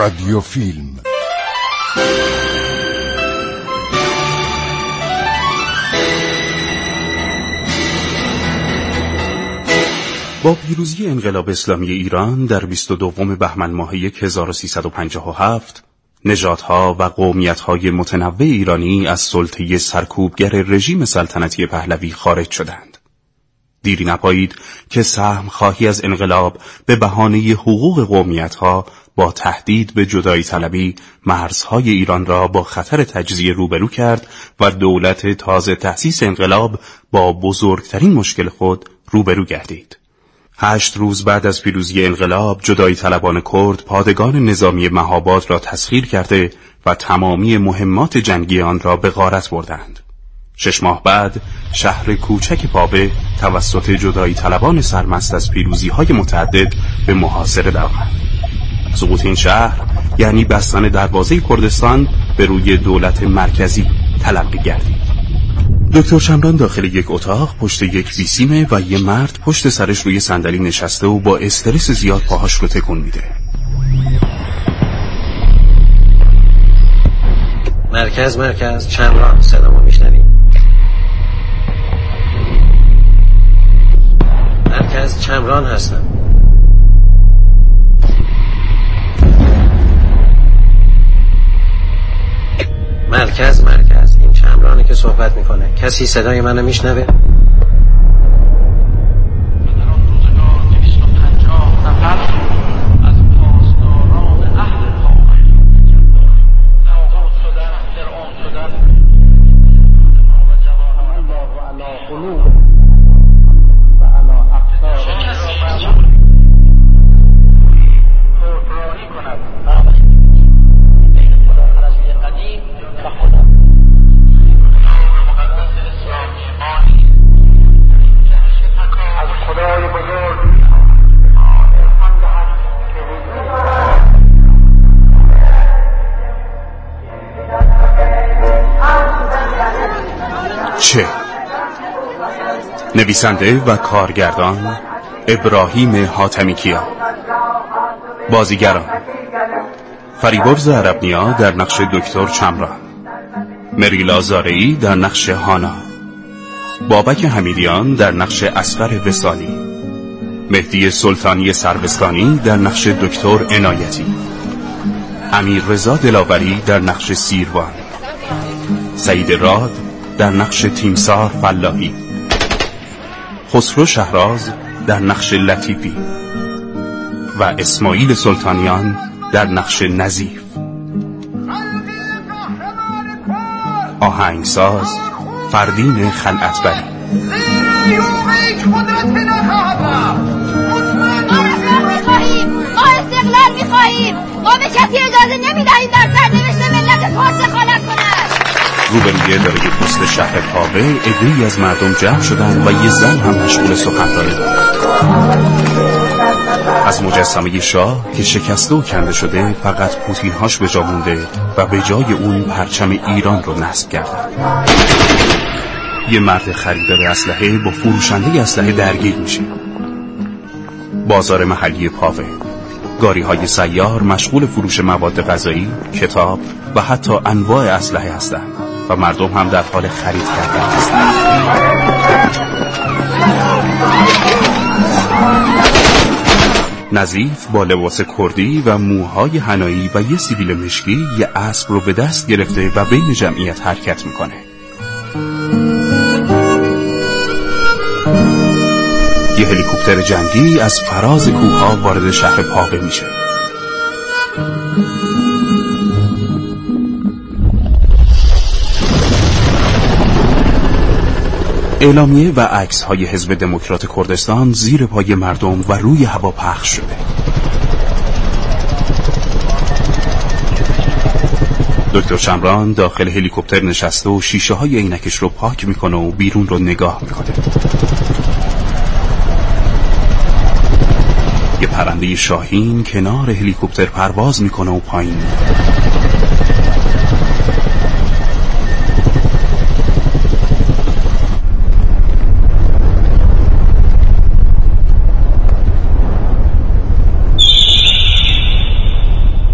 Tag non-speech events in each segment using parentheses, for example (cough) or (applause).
رادیو فیلم با پیروزی انقلاب اسلامی ایران در 22 بهمن ماه 1357 نژادها و قومیتهای متنوع ایرانی از سلطه سرکوبگر رژیم سلطنتی پهلوی خارج شدند. دیری نپایید که سهم خواهی از انقلاب به بهانه حقوق قومیتها با تهدید به جدایی طلبی مرزهای ایران را با خطر تجزیه روبرو کرد و دولت تازه تأسیس انقلاب با بزرگترین مشکل خود روبرو گردید. هشت روز بعد از پیروزی انقلاب جدایی طلبان کرد پادگان نظامی مهاباد را تسخیر کرده و تمامی مهمات جنگی آن را به غارت بردند. شش ماه بعد شهر کوچک پاوه توسط جدایی طلبان سرمست از پیروزی های متعدد به محاصره درآمد. سقوط این شهر یعنی بستن دروازه کردستان به روی دولت مرکزی تلقی گردید. دکتر شمران داخل یک اتاق پشت یک بیسیمه و یه مرد پشت سرش روی صندلی نشسته و با استرس زیاد پاهاش رو تکون میده. مرکز مرکز چمران صدامو میشنویم مرکز چمران هستم مرکز مرکز. این چمرانی که صحبت می‌کنه. کسی صدای منو میشنوه؟ چه نویسنده و کارگردان ابراهیم حاتمی کیا بازیگران فریبرز عربنیا در نقش دکتر چمران مریلا زارعی در نقش هانا بابک حمیدیان در نقش اسقر وسالی مهدی سلطانی سروستانی در نقش دکتر عنایتی امیر رضا دلاوری در نقش سیروان سعید راد در نقش تیمسار فلاحی. خسرو شهراز در نقش لطیفی و اسماعیل سلطانیان در نقش نظیف. آهنگساز فردین خلعتبری. ما استقلال می‌خواهیم. ما به کسی اجازه نمی‌دهیم در سرنوشت ملت فارس دخالت کند روبروی اداره پست شهر پاوه ادهی از مردم جمع شدند و یه زن هم مشغول سخنرانی بود از مجسمه شاه که شکسته و کنده شده فقط پوتینهاش به جا مونده و به جای اون پرچم ایران رو نصب کردن. یه مرد خریدار اسلحه با فروشنده اسلحه درگیر میشه. بازار محلی پاوه. گاری های سیار مشغول فروش مواد غذایی، کتاب و حتی انواع اسلحه هستند و مردم هم در حال خرید کردن. نظیف با لباس کردی و موهای هنایی و یه سیبیل مشکی یه اسب رو به دست گرفته و بین جمعیت حرکت می‌کنه. یه هلیکوپتر جنگی از فراز کوهها وارد شهر پاوه میشه. اعلامیه و عکس های حزب دموکرات کردستان زیر پای مردم و روی هوا پخش شده. دکتر شمران داخل هلیکوپتر نشسته و شیشه های عینکش رو پاک می‌کنه و بیرون رو نگاه می‌کنه. یه پرنده شاهین کنار هلیکوپتر پرواز می‌کنه و پایین. میاد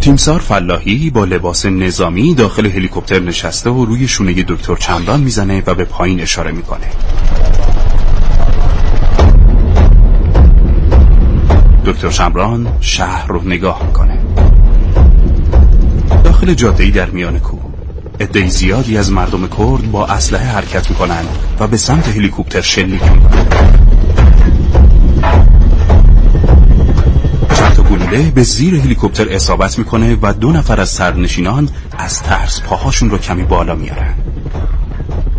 تیمسار فلاحی با لباس نظامی داخل هلیکوپتر نشسته و روی شونه دکتر چمران می‌زنه و به پایین اشاره می‌کنه. دکتر چمران شهر رو نگاه می‌کنه. داخل جاده در میان کوه. عده زیادی از مردم کرد با اسلحه حرکت می‌کنن و به سمت هلیکوپتر شلیک می‌کنن چند گلوله به زیر هلیکوپتر اصابت می‌کنه و دو نفر از سرنشینان از ترس پاهاشون رو کمی بالا میارن.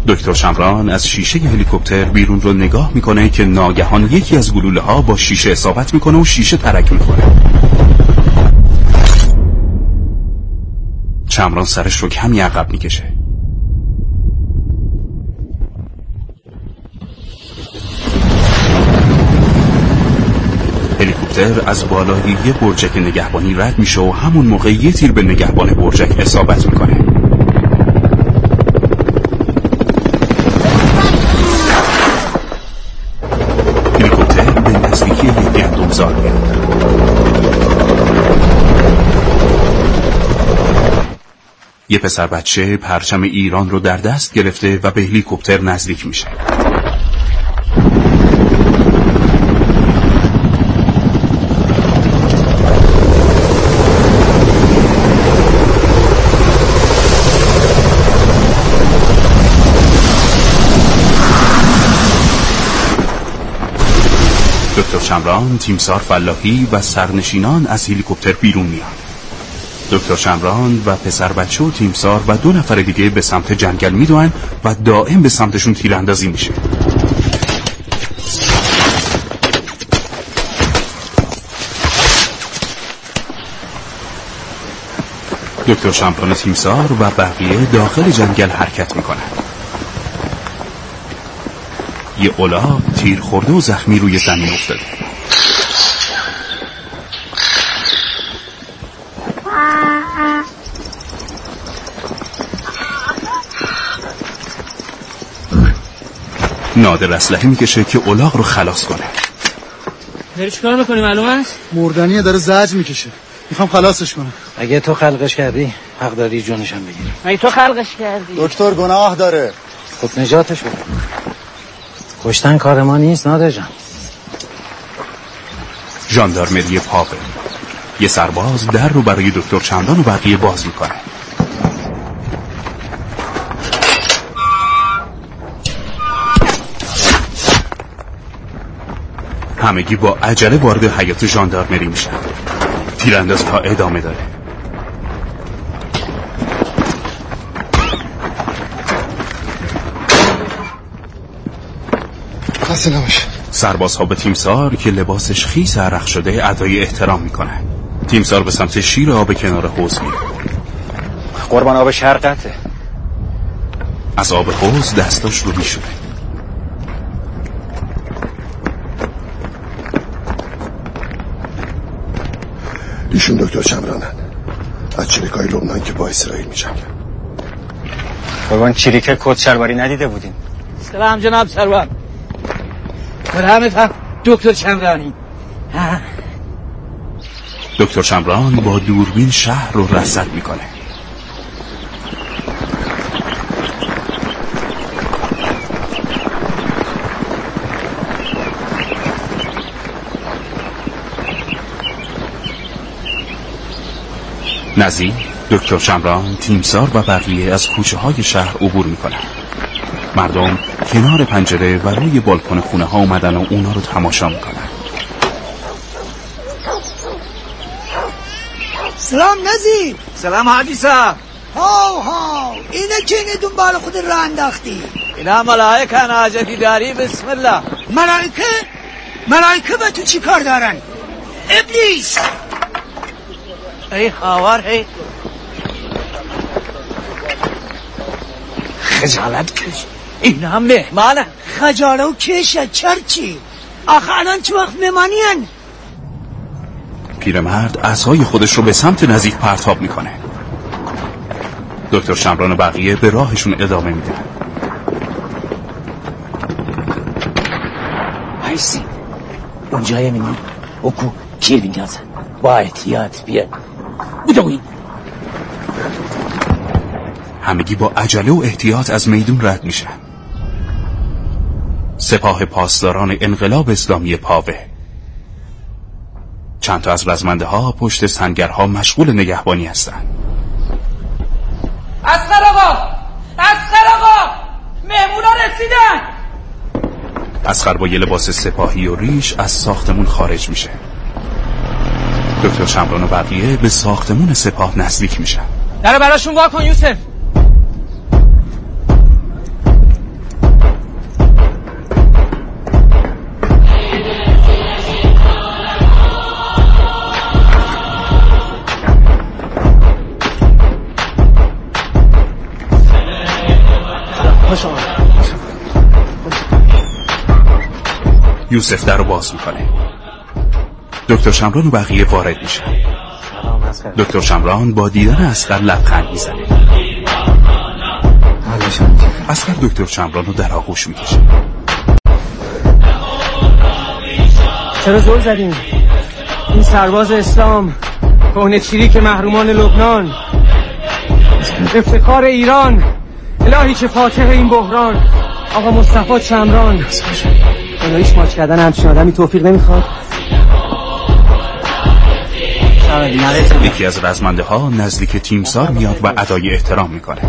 دکتر شمران از شیشه هلیکوپتر بیرون رو نگاه می‌کنه که ناگهان یکی از گلوله ها با شیشه اصابت می‌کنه و شیشه ترک می‌کنه. چمران سرش رو کمی عقب می‌کشه. هلیکوپتر از بالای یه برجک نگهبانی رد میشه و همون موقع یه تیر به نگهبان برجک اصابت می‌کنه. به نزدیکی زار یه پسر بچه پرچم ایران رو در دست گرفته و به هلیکوپتر نزدیک میشه. دکتر شمران، تیمسار فلاحی و سرنشینان از هلیکوپتر بیرون میان دکتر شمران و پسر بچه و تیمسار و دو نفر دیگه به سمت جنگل میدوئن و دائم به سمتشون تیراندازی میشه. دکتر شمران تیمسار و بقیه داخل جنگل حرکت می‌کنن یه اولاغ تیر خورده و زخمی روی زمین افتاده. نادر اسلحه می‌کشه که اولاغ رو خلاص کنه. داری چیکار می‌کنی معلوم است؟ مردنیه داره زج می‌کشه. می‌خوام خلاصش کنم. اگه تو خلقش کردی حق داری جونشم بگیری. اگه تو خلقش کردی. دکتر گناه داره. خب نجاتش بده. کشتن کار ما نیست نادر جان. ژاندارمری یه سرباز در رو برای دکتر چندان و بقیه باز می‌کنه. همگی با عجله وارد حیات ژاندارمری میشن. تیراندازی ها ادامه داره. خسته نباشه. سربازها به تیمسار که لباسش خیس عرق شده ادای احترام می‌کنه. تیمسار به سمت شیر آب کنار حوز میره. قربان آب شرقته. از آب حوز دستاش رو میشونه ایشون دکتر چمرانن. از چریکای لبنان که با اسرائیل میجنگن. قربان چریک کد شلواری ندیده بودیم سلام جناب سروان. فهم دکتر چمرانی. دکتر چمران با دوربین شهر رو رصد می‌کنه. نزی دکتر شمران تیمسار و بقیه از کوچه های شهر عبور می‌کنن مردم کنار پنجره و روی بالکن خونه ها اومدن و اونا رو تماشا می‌کنن. سلام نزی. سلام حاجی صاحب هاو هاو اینه که اینه دنبال خود را انداختی. اینا ملائکه ناجفی داری بسم الله. ملائکه؟ ملائکه به تو چی کار دارن؟ ابلیس. ای خاور ای. خجالت کش. این هم مهمانه خجاله و کشه چرچی. آخه الان چه وقت مهمانیان پیرمرد اسای خودش رو به سمت نزدیک پرتاب می‌کنه. دکتر شمران و بقیه به راهشون ادامه میدن. ایسی اونجای منی اوکو. کیر بینگازن با احتیاط بیا. بدوین همگی با عجله و احتیاط از میدون رد میشن. سپاه پاسداران انقلاب اسلامی پاوه. چند تا از رزمنده ها پشت سنگرها مشغول نگهبانی هستند. اسقر آقا! اسقر آقا! مهمونا رسیدن! اسخر با یه لباس سپاهی و ریش از ساختمون خارج میشه. دکتر شمران و بقیه به ساختمون سپاه نزدیک میشن. در براشون وا کن یوسف. یوسف در رو باز می‌کنه. دکتر شمران و بقیه وارد میشن. دکتر شمران با دیدن اسقر لبخند می‌زنه. اسقر دکتر شمران رو در آغوش می‌کشه. چرا زور زدیم این سرباز اسلام کهنه چیری که محرومان لبنان. افتخار ایران الهی که فاتح این بحران. آقا مصطفی چمران الهیش ماچ کردن همچین آدمی توفیق نمی‌خواد؟ یکی از رزمنده ها نزدیک تیمسار میاد و ادای احترام می‌کنه.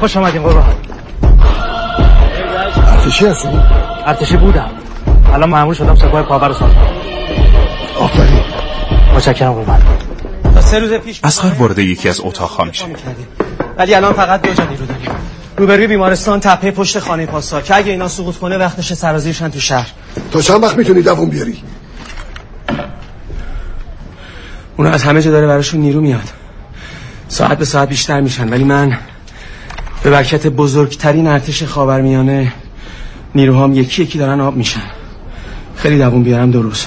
خوش آمدین قربان. ارتشی هستی؟ ارتشی بودم. الان معمول شدم سپاه پاور ساختم آفرین. متشکرم قربان. سه روز پیش اسقر وارد یکی از اتاقها میشه ولی الان فقط دو جا نیرو داریم. روبروی بیمارستان تپه پشت خانه پاسا که اگه اینا سقوط کنه وقتش سرازیرشن تو شهر. تا چند وقت می‌تونی دووم بیاری؟ اونا از همه جا داره براشون نیرو میاد. ساعت به ساعت بیشتر میشن ولی من به برکت بزرگترین ارتش خاورمیانه نیروهام یکی یکی دارن آب میشن. خیلی دووم بیارم دو روز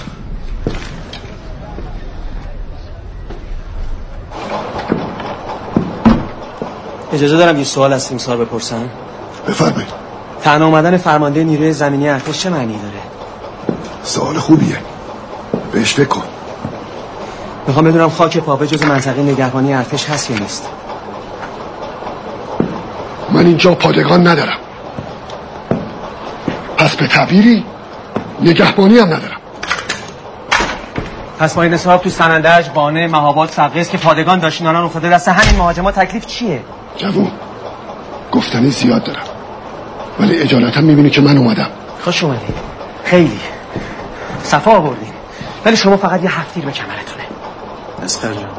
اجازه دارم یه سوال از تیمسار بپرسم؟ بفرمایید. تنها آمدن فرمانده نیروی زمینی ارتش چه معنی داره؟ سوال خوبیه. بهش فکر کن. می‌خوام بدونم خاک پاپه جز منطقه نگهبانی ارتش هست یا نیست. من اینجا پادگان ندارم. پس به تعبیری نگهبانی هم ندارم. پس ما این حساب تو سنندج بانه مهاباد سقیس که پادگان داشتین الان افتاده دست همین مهاجما تکلیف چیه؟ جوون گفتنی زیاد دارم. ولی اجالتا می‌بینی که من اومدم. خوش اومدین خیلی. صفا آوردین ولی شما فقط یه هفتیر به کمرتونه. اسقر جان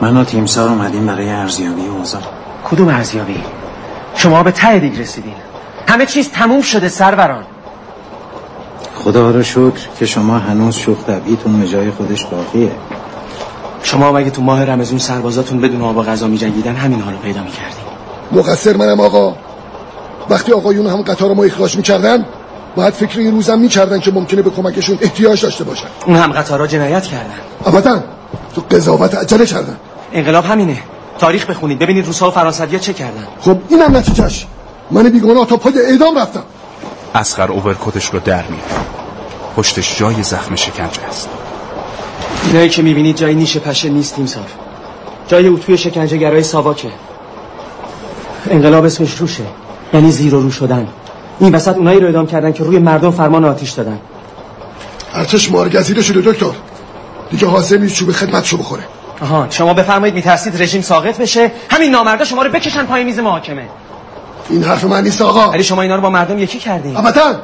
من و تیمسار اومدیم برای ارزیابی اوضاع کدوم ارزیابی؟ شما به ته دیگ رسیدین. همه چیز تموم شده سروران. خدا رو شکر که شما هنوز شوخ طبعیتون به جای خودش باقیه. شما مگه تو ماه رمزون سربازاتون بدون آب و غذا میجنگیدن همین حالو پیدا می‌کردین مقصر منم آقا. وقتی آقایون هم قطار ما اخراج می‌کردن باید فکر این روزم می‌کردن که ممکنه به کمکشون احتیاج داشته باشن. اون هم قطارا جنایت کردن. ابدا. تو قضاوت عجله کردن. انقلاب همینه. تاریخ بخونید. ببینید روسا و فرانسویا چه کردن. خب اینم نتیجهش. من بیگناه تا پای اعدام رفتم. اسخر اوورکوتش رو در میاره پشتش جای زخم شکنجه است. اینایی که می‌بینید جای نیش پشه نیست تیمسار جای اتوی شکنجه گرای ساواکه. انقلاب اسمش روشه یعنی زیر و رو شدن. این وسط اونایی رو اعدام کردن که روی مردم فرمان آتیش دادن. ارتش مارگزیده شده دکتر. دیگه حاضر نیست چوب خدمتشو بخوره. آها شما بفرمایید میترسید رژیم ساقط بشه؟ همین نامردا شما رو بکشن پای میز محاکمه. این حرف من نیست آقا. ولی شما اینا رو با مردم یکی کردین. ابدا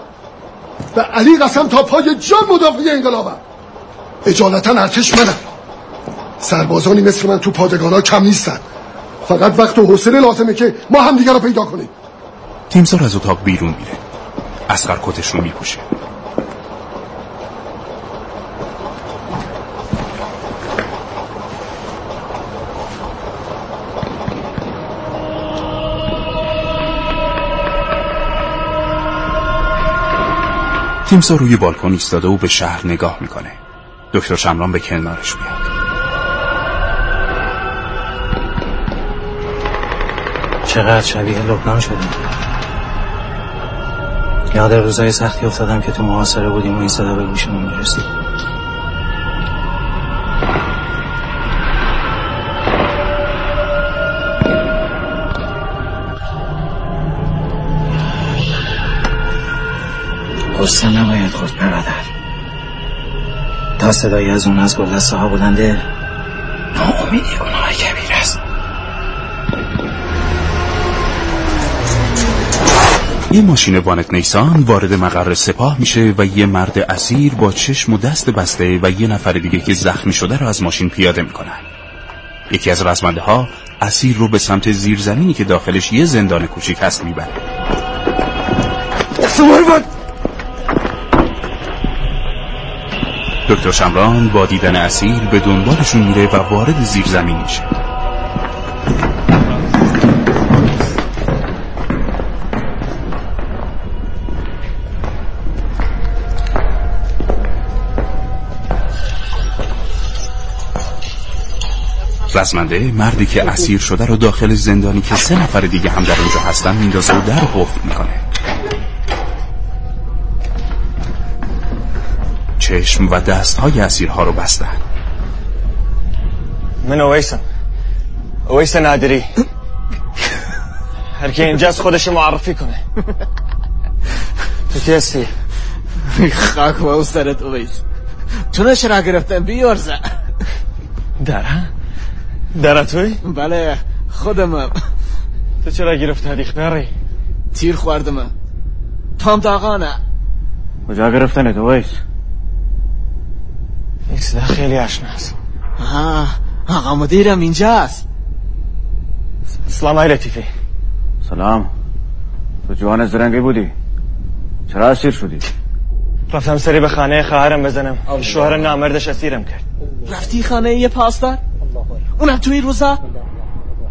به علی قسم تا پای جان مدافع انقلابم. اجالتا ارتش منم. سربازانی مثل من تو پادگانا کم نیستن. فقط وقت و حوصله لازمه که ما هم دیگر رو پیدا کنیم. تیمسار از اتاق بیرون میره. اسقر کتش رو میپوشه. تیمسار روی بالکن ایستاده و به شهر نگاه می‌کنه. دکتر شمران به کنارش میاد. چقدر شبیه لبنان شدیم یاد روزای سختی افتادم که تو محاصره بودیم و این صدا به گوشمون می‌رسید. قصه نباید خود برادر تا صدایی از اون از گلدسته ها بلنده ناامیدی گناه کبیر است. یه ماشین وانت نیسان وارد مقر سپاه میشه و یه مرد اسیر با چشم و دست بسته و یه نفر دیگه که زخمی شده رو از ماشین پیاده می‌کنن. یکی از رزمنده ها اسیر رو به سمت زیرزمینی که داخلش یه زندان کوچیک هست می‌بره. دکتر شمران با دیدن اسیر به دنبالشون میره و وارد زیرزمین میشه. رزمنده مردی که اسیر شده رو داخل زندانی که سه نفر دیگه هم در اونجا هستن میندازه و در قفل می‌کنه. چشم و دست های اسیرها رو بستن. من اویسم. اویس نادری. هر که اینجاست خودش معرفی کنه. تو کی هستی؟ خاک و او سرت اویس. تو نشرا گرفتن بیارزه. دره؟ دره توی؟ بله خودمم. تو چرا گرفت حدیق نری؟ تیر خوردم. تام داغانه. کجا گرفتنت اویس؟ این صدا خیلی اشناست ها آقا مدیرم اینجاست. سلام های لطیفی سلام. تو جوان زرنگی بودی. چرا اسیر شدی؟ رفتم سری به خانه خواهرم بزنم. شوهر نامردش اسیرم کرد. رفتی خانه یه پاسدار؟ اونم توی روزا؟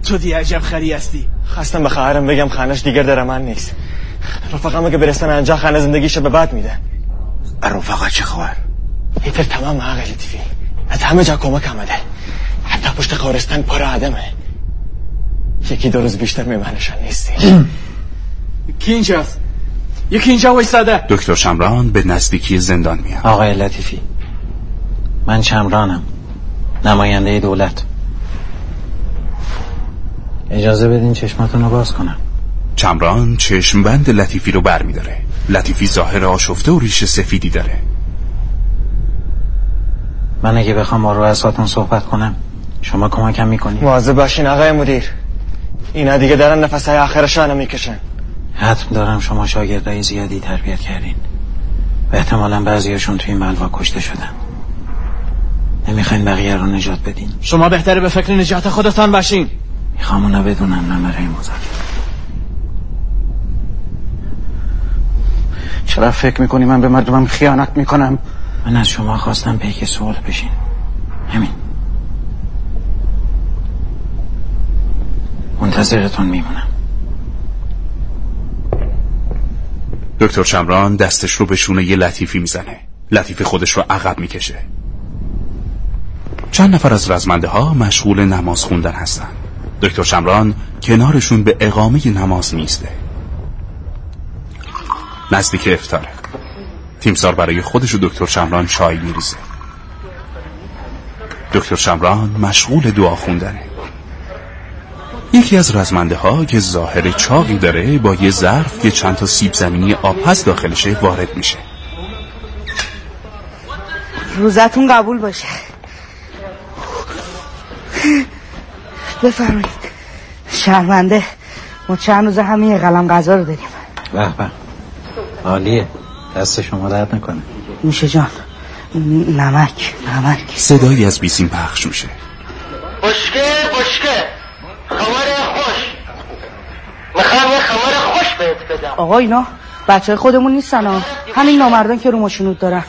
تو دی عجب خری هستی. خواستم به خواهرم بگم خانهش دیگر در من نیست. رفقم که برسن انجا خانه زندگیشو به بعد میده رفقا چه خبر؟ هیتر تمام آقا لطیفی از همه جا کمک آمده. حتی پشت خورستان پر آدمه. یکی دو روز بیشتر میمانشان نیستی (clears throat) کی اینجاست؟ یکی اینجا وایساده دکتر شمران به نزدیکی زندان میاد. آقای لطیفی. من چمرانم نماینده دولت. اجازه بدین چشماتون رو باز کنم. چمران چشم بند لطیفی رو بر میداره لطیفی ظاهر آشفته و ریش سفیدی داره. من اگه بخوام با رؤساتون صحبت کنم شما کمکم می‌کنی؟ مواظب باشین آقای مدیر. اینا دیگه دارن نفس های آخرشان می‌کشن. حتم دارم شما شاگردای زیادی تربیت کردین. و احتمالا بعضیاشون توی ملوا کشته شدن. نمی‌خواین بقیه رو نجات بدین. شما بهتره به فکر نجات خودتان باشین. می‌خوام اونا بدونم نمره مذاکره. چرا فکر می‌کنی من به مردمم خیانت می‌کنم؟ من از شما خواستم پیک صلح بشین. همین. منتظرتون میمونم. دکتر شمران دستش رو به شونه یه لطیفی می‌زنه. لطیفی خودش رو عقب می‌کشه. چند نفر از رزمنده ها مشغول نماز خوندن هستن. دکتر شمران کنارشون به اقامه نماز میسته نزدیک افتاره تیمسار برای خودش و دکتر شمران چای میریزه. دکتر شمران مشغول دعا خوندنه. یکی از رزمنده ها که ظاهر چاقی داره با یه ظرف که چند تا سیب زمینی آب هست داخلشه وارد میشه. روزتون قبول باشه. بفرمایید. شرمنده. ما چند روز همین یه قلم غذا رو داریم. به به. عالیه. دست شما درد نکنه. میشه جان. نمک نمک. صدایی از بیسیم پخش میشه. بشکه بشکه. خبر خوش. می‌خوام یه خبر خوش بهت بدم. آقا اینا بچه خودمون نیستن ها. همین نامردان که رو ماشینود دارن.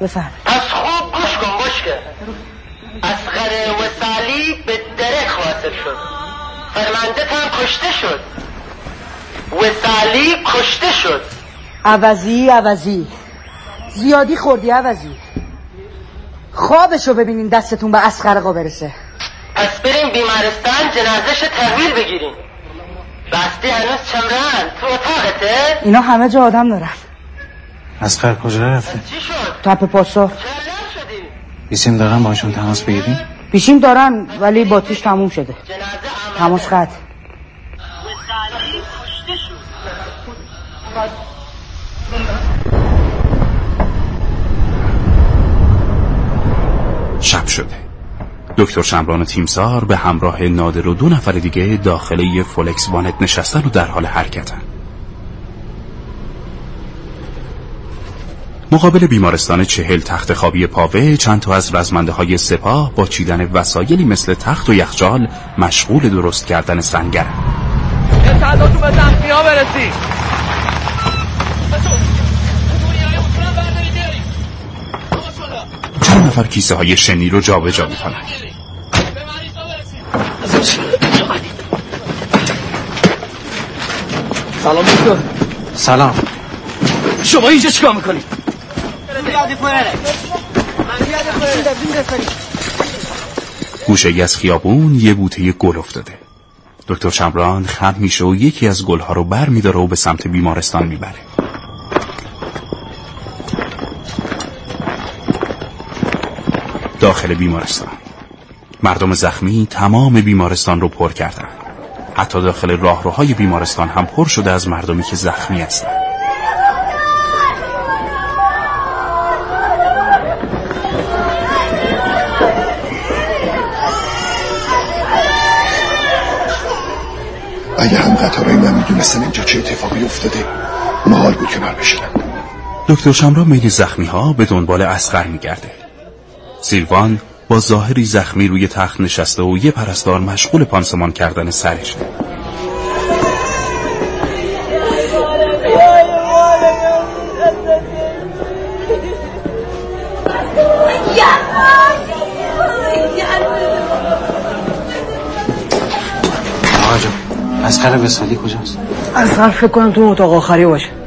بفرم پس خوب گوش کن بشکه. اسخر وسالی به درک حاصل شد. فرمانده هم کشته شد. وسالی کشته شد. عوضی عوضی. زیادی خوردی عوضی. خوابشو ببینین دستتون به اسخرقا برسه. پس بریم بیمارستان جنازش تحویل بگیریم. بستی هنوز چمران تو اتاقته؟ اینا همه جا آدم دارن. اسخر کجا رفته؟ چی شد؟ تپ پاسا. بیسیم دارن باشون تماس بگیریم؟ بیشیم دارن ولی باتیش تموم شده. تماس قطع شب شده. دکتر شمران تیمسار به همراه نادر و دو نفر دیگه داخله فولکس وانت نشستن و در حال حرکتن. مقابل بیمارستان چهل تخت خوابی پاوه چند تا از رزمنده های سپاه با چیدن وسایلی مثل تخت و یخچال مشغول درست کردن سنگرن. به ها برسی چند نفر کیسه های شنی رو جابجا می‌کنن؟ سلام دکتر. سلام. شما اینجا چیکار می‌کنید گوشه ای از خیابون یه بوته گل افتاده. دکتر شمران خم میشه و یکی از گلها رو بر میداره و به سمت بیمارستان می‌بره. داخل بیمارستان. مردم زخمی تمام بیمارستان رو پر کردن. حتی داخل راهروهای بیمارستان هم پر شده از مردمی که زخمی هستن. اگه هم قطارایی نمی‌دونستن اینجا چه اتفاقی افتاده محال بود کنار بشینن دکتر شمران میل زخمی ها به دنبال اسقر میگرده. سیروان با ظاهری زخمی روی تخت نشسته و یه پرستار مشغول پانسمان کردن سرش. آقا جان اسقر وسالی کجاست؟ از فکر کنم تو اتاق آخری باشه.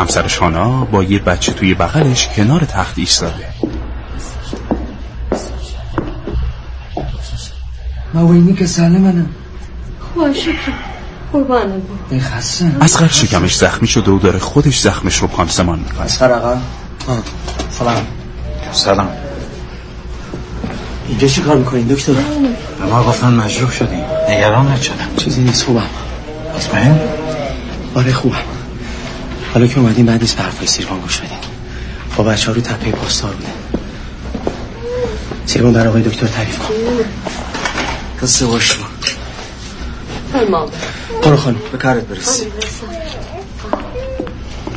همسر شانا با یه بچه توی بغلش کنار تخت ایستاده. موینی که سالمنم خواه شکر. قربانه بود این خسته. اسقر شکمش زخمی شده و داره خودش زخمش رو پانسمان می‌کنه. اسقر آقا سلام. سلام. اینجا چی کار می‌کنین دکتر؟ به ما گفتن مجروح شدیم نگران شدم چیزی نیست خوبم. مطمئن؟ آره خوبم. حالا که اومدیم بعد نیست به حرفای سیروان گوش بدین با بچه ها رو تپه پستار بوده سیروان در آقای دکتر تعریف کن. قصه باش برو خانم. به کارت برسی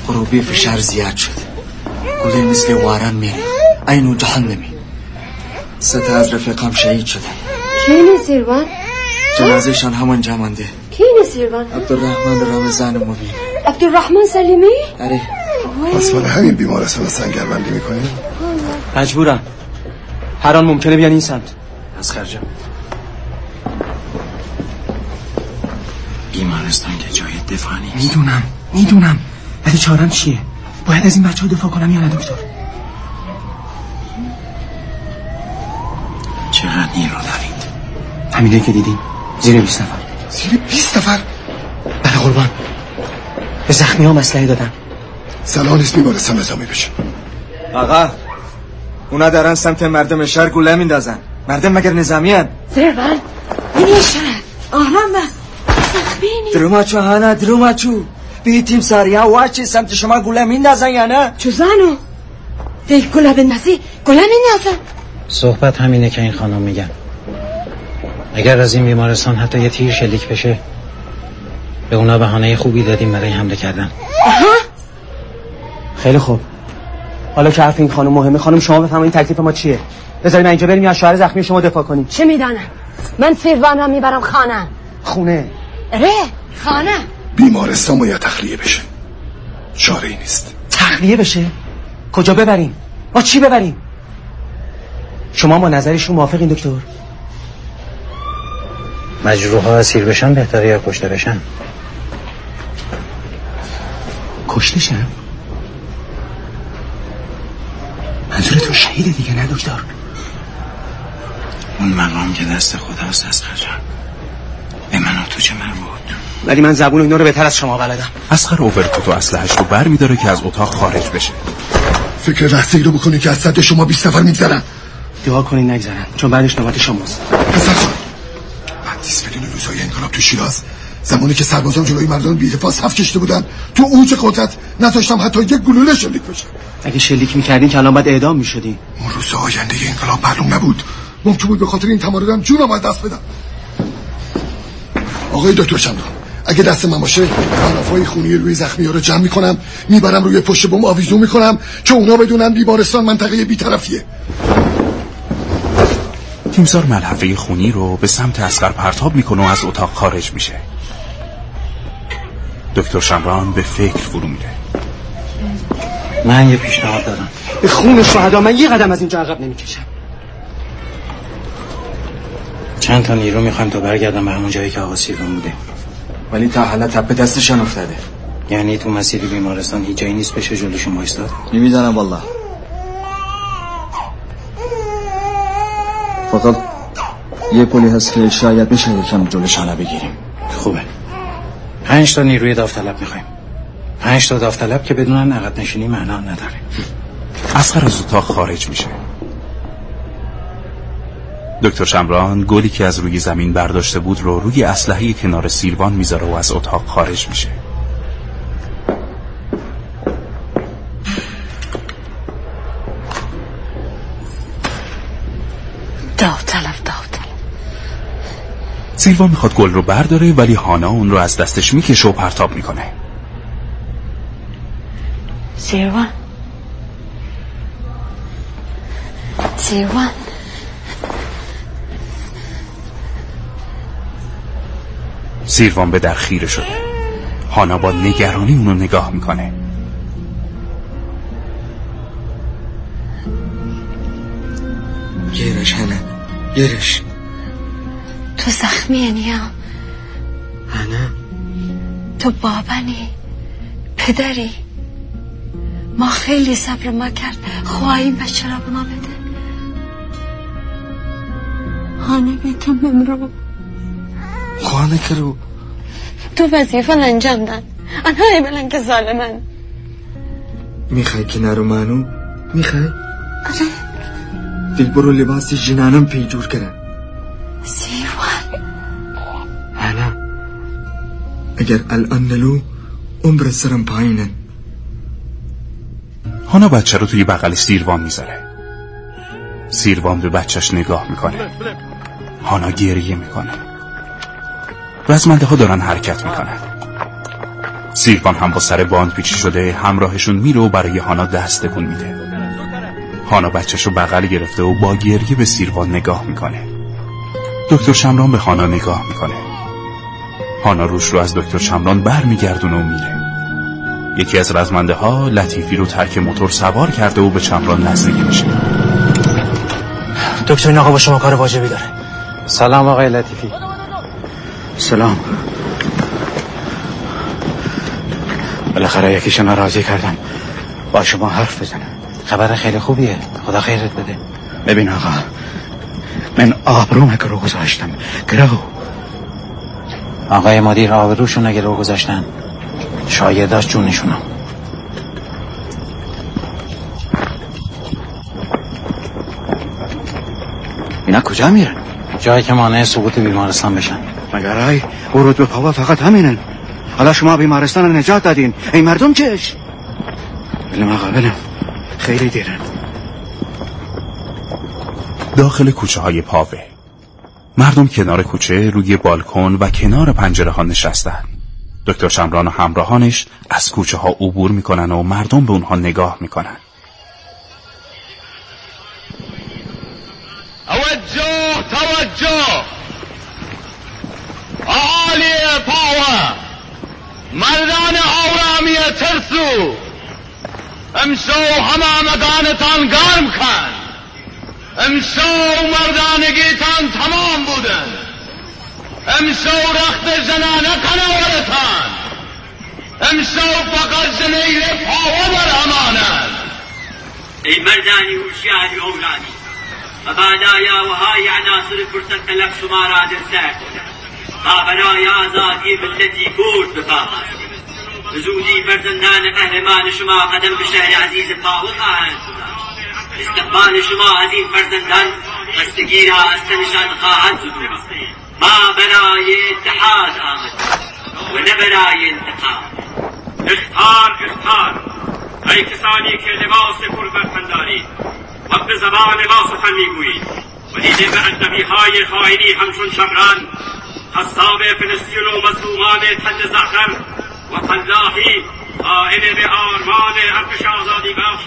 غروبی فشار زیاد شد. گله مثل واران میره اینو جهنمی سه از رفیقم شهید شدن کینی سیروان جنازهشان همانجا مانده. کینی سیروان عبدالرحمن رمضان مبین. عبدالرحمن سلیمی؟ آره. پس برای همین بیمارستان سنگربندی می‌کنیم مجبورم. هر آن ممکنه بیان این سمت. اسقر جان بیمارستان که جای دفاع نیست. می‌دونم می‌دونم. ولی چارم چیه؟ باید از این بچه ها دفاع کنم یا نه دکتر چقدر نیرو دارید همینه که دیدین. زیر 20 نفر. زیر 20 نفر؟ بله قربان. به زخمی ها مسئله دادم. سلام نیست بیمارستان نظامی بشه. آقا اونا دارن سمت مردم شهر گوله میندازن. مردم مگر نظامی هن سیروان این شهر. آرام زخمینی دروماچو هانا دروماچو بی تیم ساریا واچی سمت شما گوله میندازن یا نه؟ چو زنو دیل گله بندازی گله نمیازن صحبت همینه که این خانم میگن. اگر از این بیمارستان حتی یه تیر شلیک بشه به اونا بهانه خوبی دادیم برای حمله کردن. خیلی خوب. حالا که حرف این خانم مهمه خانم شما بفرمایید تکلیف ما چیه؟ بذارین اینجا بریم از شوهر زخمی شما دفاع کنیم. چه می‌دانم؟ من سیروان را می‌برم خانه. خونه. ره خانه. بیمارستان باید تخلیه بشه. چاره ای نیست. تخلیه بشه؟ کجا ببریم؟ با چی ببریم؟ شما با نظرشون موافقین دکتر؟ مجروح ها اسیر بشن بهتره یا کشته بشن کشته شن منظورتون شهیده دیگه نه دکتر؟ اون مقام که دست خداست از جان به من و تو چه مربوط؟ ولی من زبون اینا رو بهتر از شما بلدم. اسقر اوورکوت و اسلحه‌اش رو بر میداره که از اتاق خارج بشه. فکر رسته رو بکنی که از صد شما 20 نفر میگذرن. دعا کنین نگذرن چون بعدش نوبت شماست. پسر خان من دیسپلین روزای انقلاب تو شیراز. زمانی که سربازان جلوی مردان بیدفاع صف کشته بودن تو اوج قدرت نذاشتم حتی یک گلوله شلیک بشه. اگه شلیک می‌کردین که الان باید اعدام می‌شدین. اون روز آینده انقلاب معلوم نبود. ممکن بود به خاطر این تماردم جونم از دست بدم. آقای دکتر شمران اگه دست من باشه منافای خونی روی زخمی ها رو جمع می‌کنم می‌برم روی پشت بوم آویزون می‌کنم که اونا بدونن بیمارستان منطقه بیطرفیه. تیمسار ملحفه خونی رو به سمت اسقر پرتاب می‌کنه و از اتاق خارج میشه. دکتر شمران به فکر فرو میره. من یه پیشنهاد دارم. به خون شهدا من یه قدم از اینجا عقب نمی‌کشم. چند تا نیرو می‌خوایم تا برگردم به همون جایی که آقا سیرون بوده. ولی تا حالا تپ دستشان افتاده. یعنی تو مسیر بیمارستان هیچ جایی نیست بشه جلوشون وایستاد نمی‌دانم والله. فقط یه پلی هست که شاید بشه یکم جلوشانه بگیریم. خوبه. پنج تا نیروی داوطلب می‌خوایم. پنج تا داوطلب که بدونن عقب نشینی معنا نداره. اسقر از اتاق خارج میشه. دکتر شمران گلی که از روی زمین برداشته بود رو روی اسلحه کنار سیروان می‌ذاره و از اتاق خارج میشه. سیلوا می‌خواد گل رو برداره ولی هانا اون رو از دستش می‌کشه و پرتاب می‌کنه. سیروان سیروان سیروان به در خیره شده. هانا با نگرانی اونو نگاه می‌کنه. گیرش هنه گیرش. تو زخمی نیا هنه تو بابنی. پدری. ما خیلی صبر ما کرد. خواهیم بچه را به ما بده. هانه بیتم رو خانه کرو تو وظیفه انجام داد. آنها بلن که ظالمن. می‌خوای که نرو منو؟ می‌خوای؟ آره. دل برو لباس جنانم پی جور کرن. سیروان اگر الان نلو عمر سرم پایینن هانا بچه رو توی بغل سیروان می‌ذاره. سیروان به بچهش نگاه می‌کنه. هانا گریه می‌کنه. رزمنده ها دارن حرکت می‌کنن. سیروان هم با سر باند پیچی شده همراهشون میره و برای هانا دست تکون میده. هانا بچهش رو بغل گرفته و با گریه به سیروان نگاه می‌کنه. دکتر شمران به هانا نگاه می‌کنه. هانا روش رو از دکتر شمران بر میگردونه و میره. یکی از رزمنده ها لطیفی رو ترک موتور سوار کرده و به چمران نزدیک میشه. دکتر این آقا با شما کار واجبی داره. سلام آقای لطیفی. سلام. بالاخره یکیشون راضی کردم. با شما حرف بزنم. خبر خیلی خوبیه. خدا خیرت بده. ببین آقا من آبروم که رو گذاشتم. گرو آقای مدیر آبروشون اگه رو گذاشتن. شایداش جونشونم اینا کجا میرن؟ جایی که مانع سقوط بیمارستان بشن. مگر ای؟ ورود به پاوا فقط همینن. حالا شما بیمارستان رو نجات دادین. ای مردم چش؟ بلم آقا خیلی دیرن. داخل کوچه های پاوه. مردم کنار کوچه روی بالکن و کنار پنجره ها نشستن. دکتر شمران و همراهانش از کوچه ها عبور می‌کنن و مردم به اونها نگاه می‌کنن. توجه توجه! اهالی پاوه مردان آرامی ترسو! امشو همامدانتان گرم کن! امشو مردانگیتان تمام بودن. امشو رخت زنانه کنورتان امشو فقط زنیر پاوه بر امانت ای مردانی هوشیاری اولانی و بعدایا و های عناصر فرصت تلف شما را در سر تا برای آزادی ملتی کرد بپاهد زودی فرزندان قهرمان شما قدم به شهر عزیز پاوه خواهند استقبال شما از این فرزندان خستگی را از تنشان خواهد ما برای اتحاد آمد نه برای انتقام. اختار اختار. ای کسانی که لباس پر دارید و به زبان ما سخن می‌گویید. و دیده به اجنبی های خائنی همچون شمران قصاب فلسطین و مظلومان تل زخم و فلاحی قائل به آرمان ارتش آزادی بخش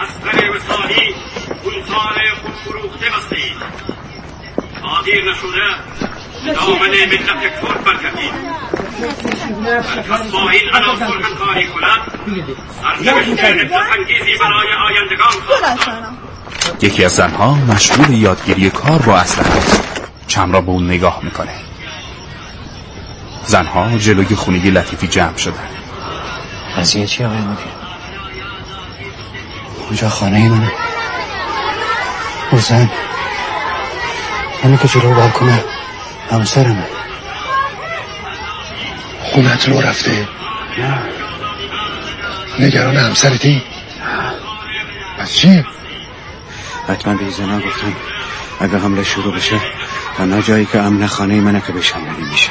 اسقر وسالی گلخان خود فروخته بستید قادر نشده دامن ملت کرد برکردید کس با این عناصر همکاری کند. سرنوشت عبرت انگیزی برای آیندگان خواهد یکی از زنها مشغول یادگیری کار با اسلحه چمرا به اون نگاه می‌کنه؟ زنها جلوی خونه لطیفی جمع شدن. قضیه چی آقای مدیر؟ اونجا خانه منه؟ زن همین که جلو بالکنه همسرمه. خونت رو رفته. نه. نگران همسرتی؟ پس چیه حتما به زنا گفتم. اگه حمله شروع بشه تنها جایی که امن خانه منه که بهش حمله میشه.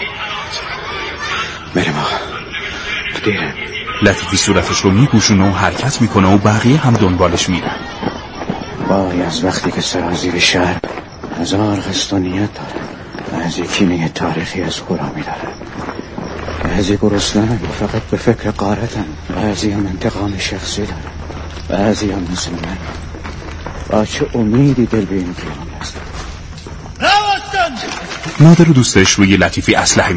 بریم آقا. دیره لطیفی صورتش رو میپوشونه و حرکت می‌کنه و بقیه هم دنبالش میرن. وای از وقتی که سرازیر شهر هزار قصد و نیت داره بعضی کینه تاریخی از خورا میداره بعضی گرسنه فقط به فکر قارتن بعضی هم انتقام شخصی داره بعضی هم مثل من با چه امیدی دل به این قیام هست مادر و دوستش روی لطیفی اسلحه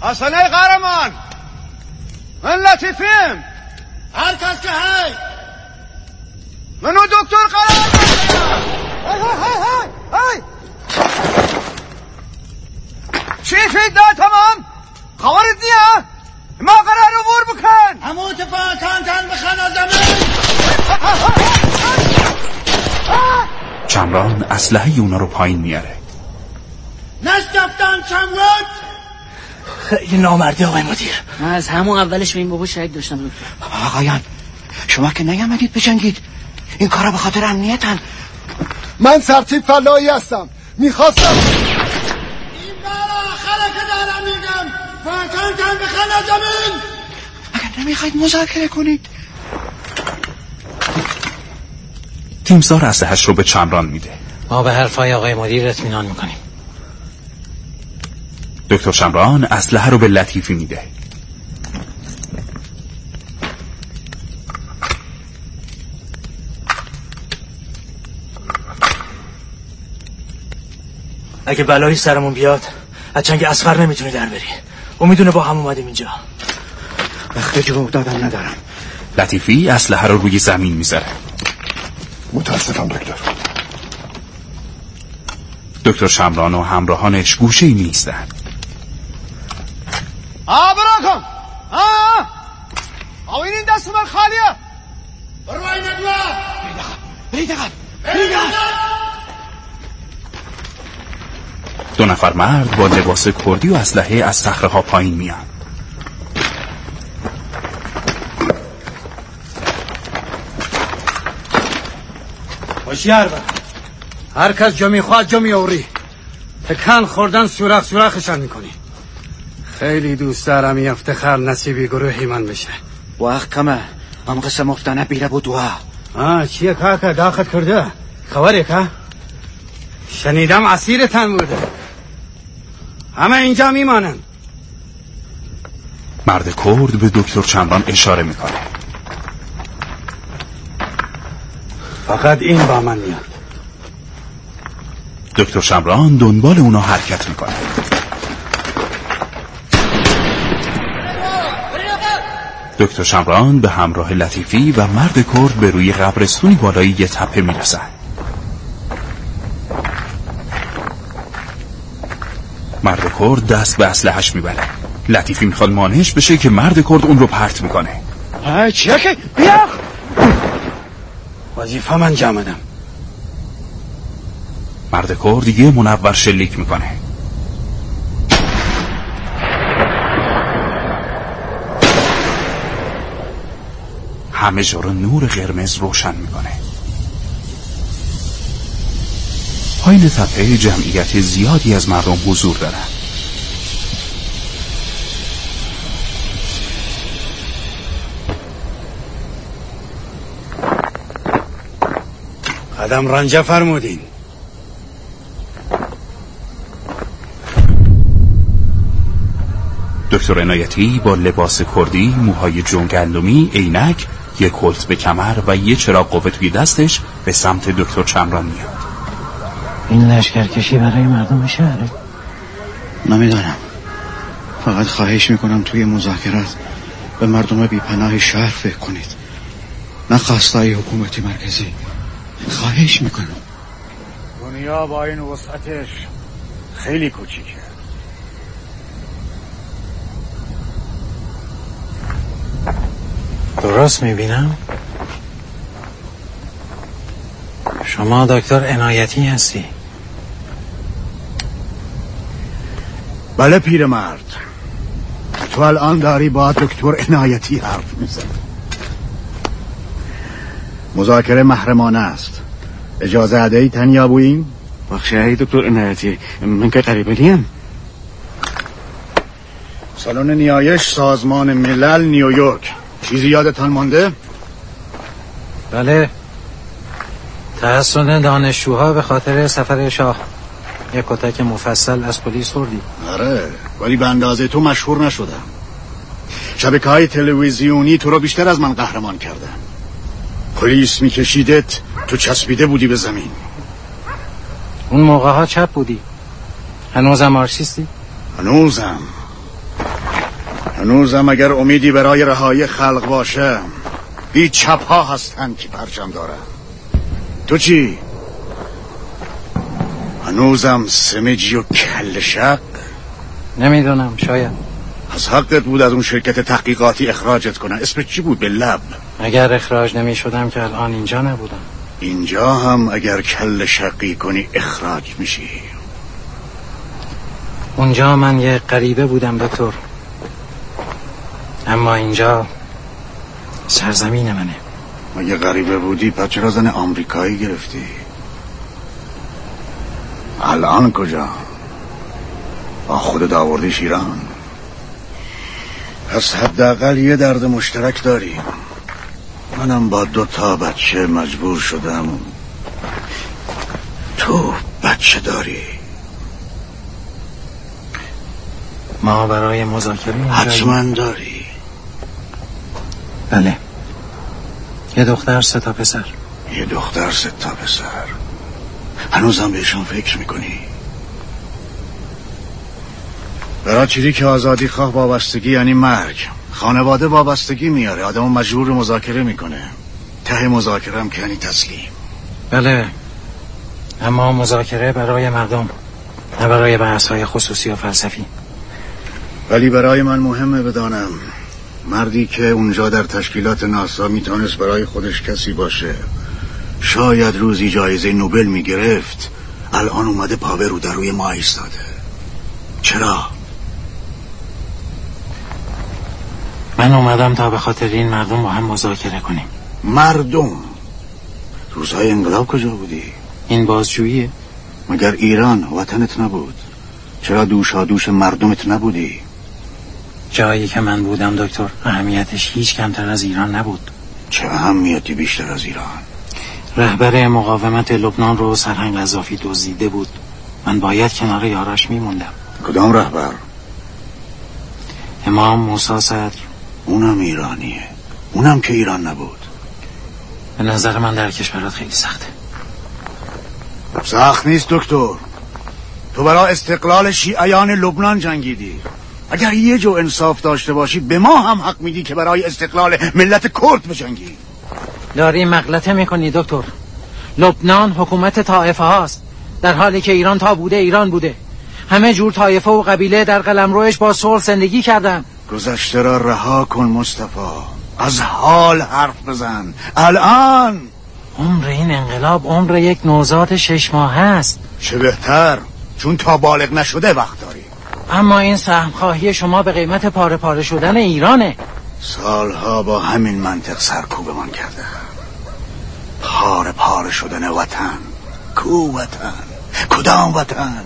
می‌کشه حسنه قهرمان. من لطیفیم. هر کس که هی منو دکتر قرار هی هی هی هی چی شید ده تمام؟ خبرت نیه ما قرار عبور بکن. همو تفاکان تن بخن از زمین. چمران اسلحه اونا رو پایین میاره. نشتفتن چمران. خیلی نامردی آقای مدیر. من از همون اولش به این بابا شهید داشتم دکتر آقایان شما که نیامدید بجنگید. این کارا به خاطر امنیتن. من سرتیب فلاحی هستم. می‌خواستم این آخره که دارم میگم. فاکان تن بخن از زمین اگر نمی‌خواید مذاکره کنید. تیمسار اسلحه‌اش رو به چمران میده. ما به حرفای آقای مدیر اطمینان می‌کنیم. دکتر شمران اسلحه رو به لطیفی میده. اگه بلایی سرمون بیاد از چنگ اسخر نمی‌تونی در بری. و می‌دونه با هم اومدیم اینجا. وقت جواب دادن ندارم. لطیفی اسلحه رو روی زمین می‌ذاره. متاسفم دکتر. دکتر شمران و همراهانش گوشه ای نیستن. برا کن. آه آه. این دست من خالیه. برو این ادوه برید اقل دو نفر مرد با لباس کردی و اسلحه از صخره ها پایین میان. هوشیار با هر کس جا می‌خواد جا میوری تکن خوردن سوراخ سوراخشان می‌کنی. خیلی دوست دارم این افتخار نصیبی گروهی من بشه. وقت کمه هم قسم افتانه بیره بود دعا آه چیه کاکا داخت کرده. خبره که؟ شنیدم اسیرتن بوده. همه اینجا میمانن. مرد کرد به دکتر چمران اشاره می‌کنه. فقط این با من میاد. دکتر شمران دنبال اونا حرکت می‌کنه. دکتر شمران به همراه لطیفی و مرد کرد به روی قبرستونی بالای یه تپه می‌رسن مرد کرد دست به اسلحش می‌بره لطیفی می‌خواد مانعش بشه که مرد کرد اون رو پرت می‌کنه. چیه که؟ بیا! وظیفه من جامدم مرد کرد یه منور شلیک می‌کنه. همه جا رو نور قرمز روشن می‌کنه. پایین تپه جمعیت زیادی از مردم حضور دارن. قدم رنجه فرمودین. دکتر عنایتی با لباس کردی، موهای جنگندمی، عینک یک کلت به کمر و یه چراغ قوه توی دستش به سمت دکتر چمران میاد. این لشکرکشی برای مردم شهره؟ نمی‌دانم. فقط خواهش می‌کنم توی مذاکرات به مردم بیپناه شهر فکر کنید. نه خواستای حکومتی مرکزی. خواهش می‌کنم. دنیا با این وسعتش خیلی کوچیکه. درست می‌بینم؟ شما دکتر عنایتی هستی. بله پیرمرد. تو الان داری با دکتر عنایتی حرف می‌زنی. مذاکره محرمانه است. اجازه عده تنیا بوییم؟ بخشی دکتر عنایتی من که قریبه نیم. سالن نیایش سازمان ملل نیویورک. چیزی یادتان مانده؟ بله. تحسن دانشجوها به خاطر سفر شاه. یک کتک مفصل از پلیس خوردی. آره ولی به اندازه تو مشهور نشدم. شبکه های تلویزیونی تو رو بیشتر از من قهرمان کردن. پلیس میکشیدت تو چسبیده بودی به زمین. اون موقع ها چپ بودی. هنوزم مارکسیستی؟ هنوزم. هنوزم اگر امیدی برای رهایی خلق باشه بی چپ ها هستن که پرچم دارن. تو چی؟ هنوزم سمجی و کل شق نمی‌دونم شاید. از حقت بود از اون شرکت تحقیقاتی اخراجت کنن اسم چی بود به لب؟ اگر اخراج نمی شدم که الان اینجا نبودم. اینجا هم اگر کل شقی کنی اخراج میشی. اونجا من یه غریبه بودم دکتر. اما اینجا سرزمین منه. مگه غریبه بودی؟ پس چرا زن آمریکایی گرفتی؟ الان کجا؟ با خودت آوردیش ایران پس حداقل یه درد مشترک داریم منم با دو تا بچه مجبور شدم. تو بچه داری. ما برای مذاکره حتما داری. بله. یه دختر سه تا پسر. یه دختر سه تا پسر. هنوزم بهشون فکر می‌کنی؟ برای چیزی که آزادی خواه وابستگی یعنی مرگ. خانواده وابستگی میاره. آدم مجبور مذاکره می‌کنه. ته مذاکره هم که یعنی تسلیم. بله. اما مذاکره برای مردم نه برای بحث های خصوصی و فلسفی. ولی برای من مهمه بدانم. مردی که اونجا در تشکیلات ناسا می‌تونست برای خودش کسی باشه. شاید روزی جایزه نوبل می‌گرفت. الان اومده پاوه رو در روی ما ایستاده. چرا؟ من اومدم تا به خاطر این مردم با هم مذاکره کنیم. مردم؟ روزهای انقلاب کجا بودی؟ این بازجوییه. مگر ایران؟ وطنت نبود. چرا دوشا دوش مردمت نبودی؟ جایی که من بودم دکتر اهمیتش هیچ کمتر از ایران نبود. چه اهمیتی بیشتر از ایران؟ رهبر مقاومت لبنان رو سرهنگ قذافی دزدیده بود. من باید کنار یاراش میموندم. کدام رهبر؟ امام موسا صدر. اونم ایرانیه. اونم که ایران نبود. به نظر من در کشورات خیلی سخته. سخت نیست دکتر. تو برای استقلال شیعیان لبنان جنگیدی. اگر یه جو انصاف داشته باشی به ما هم حق میدی که برای استقلال ملت کرد بجنگی. داری مغلطه می‌کنی دکتر. لبنان حکومت طائفه هاست. در حالی که ایران تا بوده ایران بوده. همه جور طایفه و قبیله در قلمروش با صلح زندگی کردن. گذشته را رها کن مصطفی. از حال حرف بزن. الان! عمر این انقلاب عمر یک نوزاد شش ماه است چه بهتر چون تا بالغ نشده وقت داری. اما این سهم خواهی شما به قیمت پاره پاره شدن ایرانه. سالها با همین منطق سرکوبمان کرده. پاره پاره شدن وطن. کو وطن؟ کدام وطن؟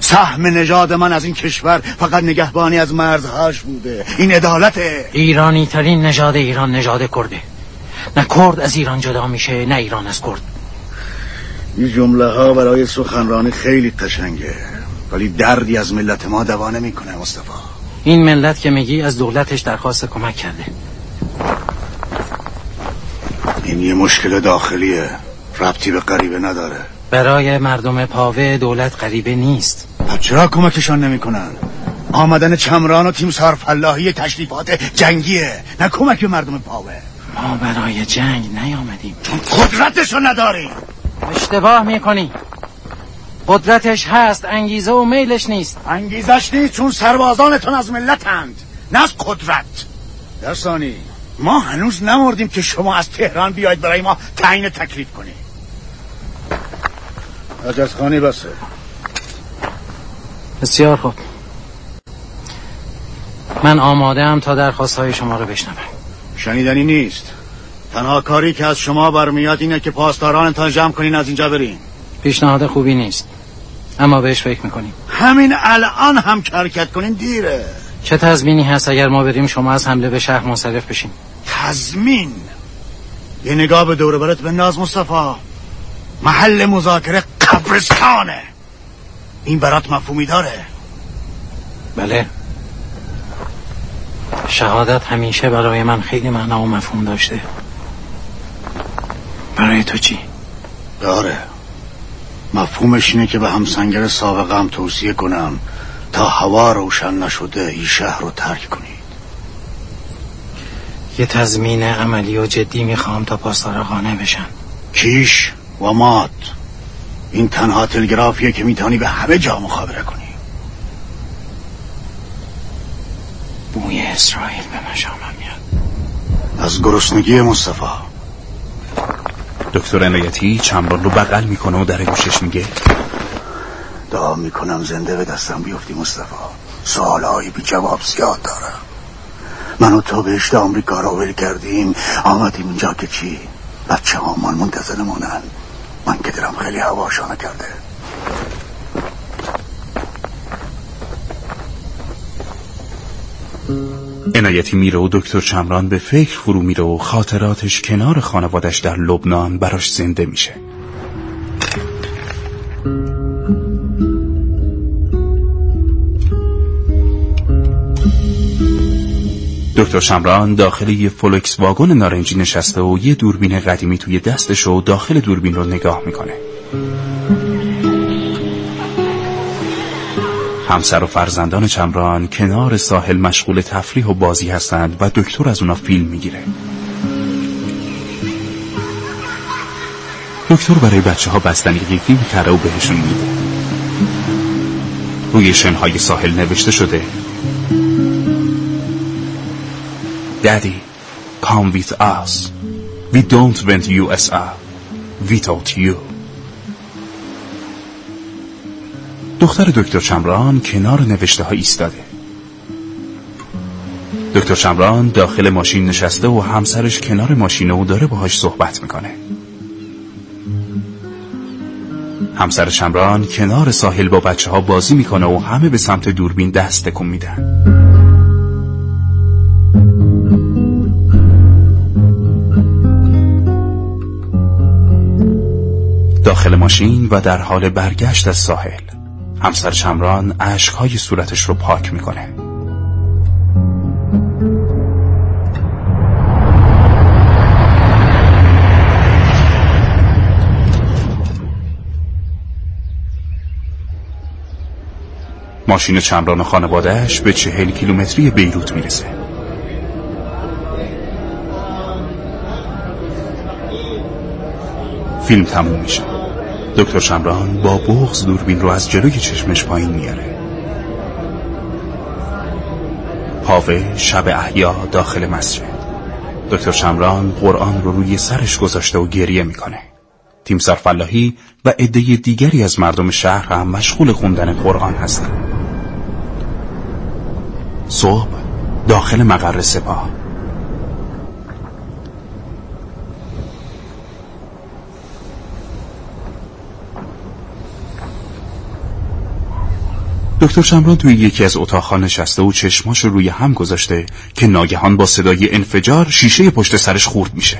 سهم نژاد من از این کشور فقط نگهبانی از مرزهاش بوده. این عدالته. ایرانی ترین نژاد ایران نژاد کرده. نه کرد از ایران جدا میشه نه ایران از کرد. این جمله ها برای سخنرانی خیلی قشنگه. ولی دردی از ملت ما دوا نمی‌کنه مصطفی. این ملت که میگی از دولتش درخواست کمک کرده. این یه مشکل داخلیه. ربطی به غریبه نداره. برای مردم پاوه دولت غریبه نیست. پس چرا کمکشان نمی‌کنن؟ آمدن چمران و تیم فلاحی تشریفات جنگیه نه کمک به مردم پاوه. ما برای جنگ نیامدیم. چون قدرتشو نداریم. اشتباه می‌کنی. قدرتش هست انگیزه و میلش نیست. انگیزش نیست چون سربازانتون از ملتند نه از قدرت. درسانی ما هنوز نمردیم که شما از تهران بیاید برای ما تعیین تکلیف کنید. خانی بسه. بسیار خوب. من آماده هم تا درخواست های شما رو بشنوم. شنیدنی نیست. تنها کاری که از شما برمیاد اینه که پاسدارانتان جمع کنین از اینجا برین. پیشنهاد خوبی نیست. اما بهش فکر می‌کنیم. همین الان هم کرکت کنین دیره. چه تضمینی هست اگر ما بریم شما از حمله به شهر منصرف بشین؟ تضمین؟ یه نگاه به دوره برات به ناز مصطفی. محل مذاکره قبرستانه. این برات مفهومی داره. بله. شهادت همیشه برای من خیلی معنا و مفهوم داشته. برای تو چی؟ داره مفهومش اینه که به همسنگر سابقم توصیه کنم تا هوا روشن نشده این شهر رو ترک کنید. یه تضمین عملی و جدی می‌خوام تا پاسدار خانه بشن کیش و مات. این تنها تلگرافیه که می‌تونی به همه جا مخابره کنی. بوی اسرائیل به مشامم میاد. از گرسنگی مصطفی. دکتر عنایتی چمران رو بغل می‌کنه و در گوشش میگه؟ دعا می‌کنم زنده به دستم بیفتی مصطفی. سوالهایی بی جواب زیاد دارم. من و تو بهشت آمریکا رو ول کردیم. آمدیم اینجا که چی؟ بچه هامان منتظرمونن من که دلم خیلی هواشانه کرده عنایتی میره و دکتر چمران به فکر فرو میره و خاطراتش کنار خانوادش در لبنان براش زنده میشه. دکتر شمران داخل یه فولکس واگن نارنجی نشسته و یه دوربین قدیمی توی دستش و داخل دوربین رو نگاه می‌کنه. همسر و فرزندان چمران کنار ساحل مشغول تفریح و بازی هستند و دکتر از اونا فیلم می‌گیره دکتر برای بچه ها بستنی فیلم کرده و بهشون میده روی شنهای ساحل نوشته شده Daddy, come with us. We don't want USR. Without you. دختر دکتر چمران کنار نوشته ها ایستاده. دکتر چمران داخل ماشین نشسته و همسرش کنار ماشینه و داره باهاش صحبت می‌کنه. همسر چمران کنار ساحل با بچه ها بازی می‌کنه و همه به سمت دوربین دست تکون میدن. داخل ماشین و در حال برگشت از ساحل. همسر چمران عشقهای صورتش رو پاک می‌کنه. ماشین چمران و خانوادهش به چهل کیلومتری بیروت می‌رسه. فیلم تموم میشه. دکتر شمران با بغز دوربین رو از جلوی چشمش پایین میاره. پاوه شب احیا داخل مسجد. دکتر شمران قرآن رو روی سرش گذاشته و گریه می‌کنه. تیم سرفلاحی و عده دیگری از مردم شهر هم مشغول خوندن قرآن هستند صبح داخل مقر سپاه. دکتر شمران توی یکی از اتاقها نشسته و چشماش روی هم گذاشته که ناگهان با صدای انفجار شیشه پشت سرش خورد میشه.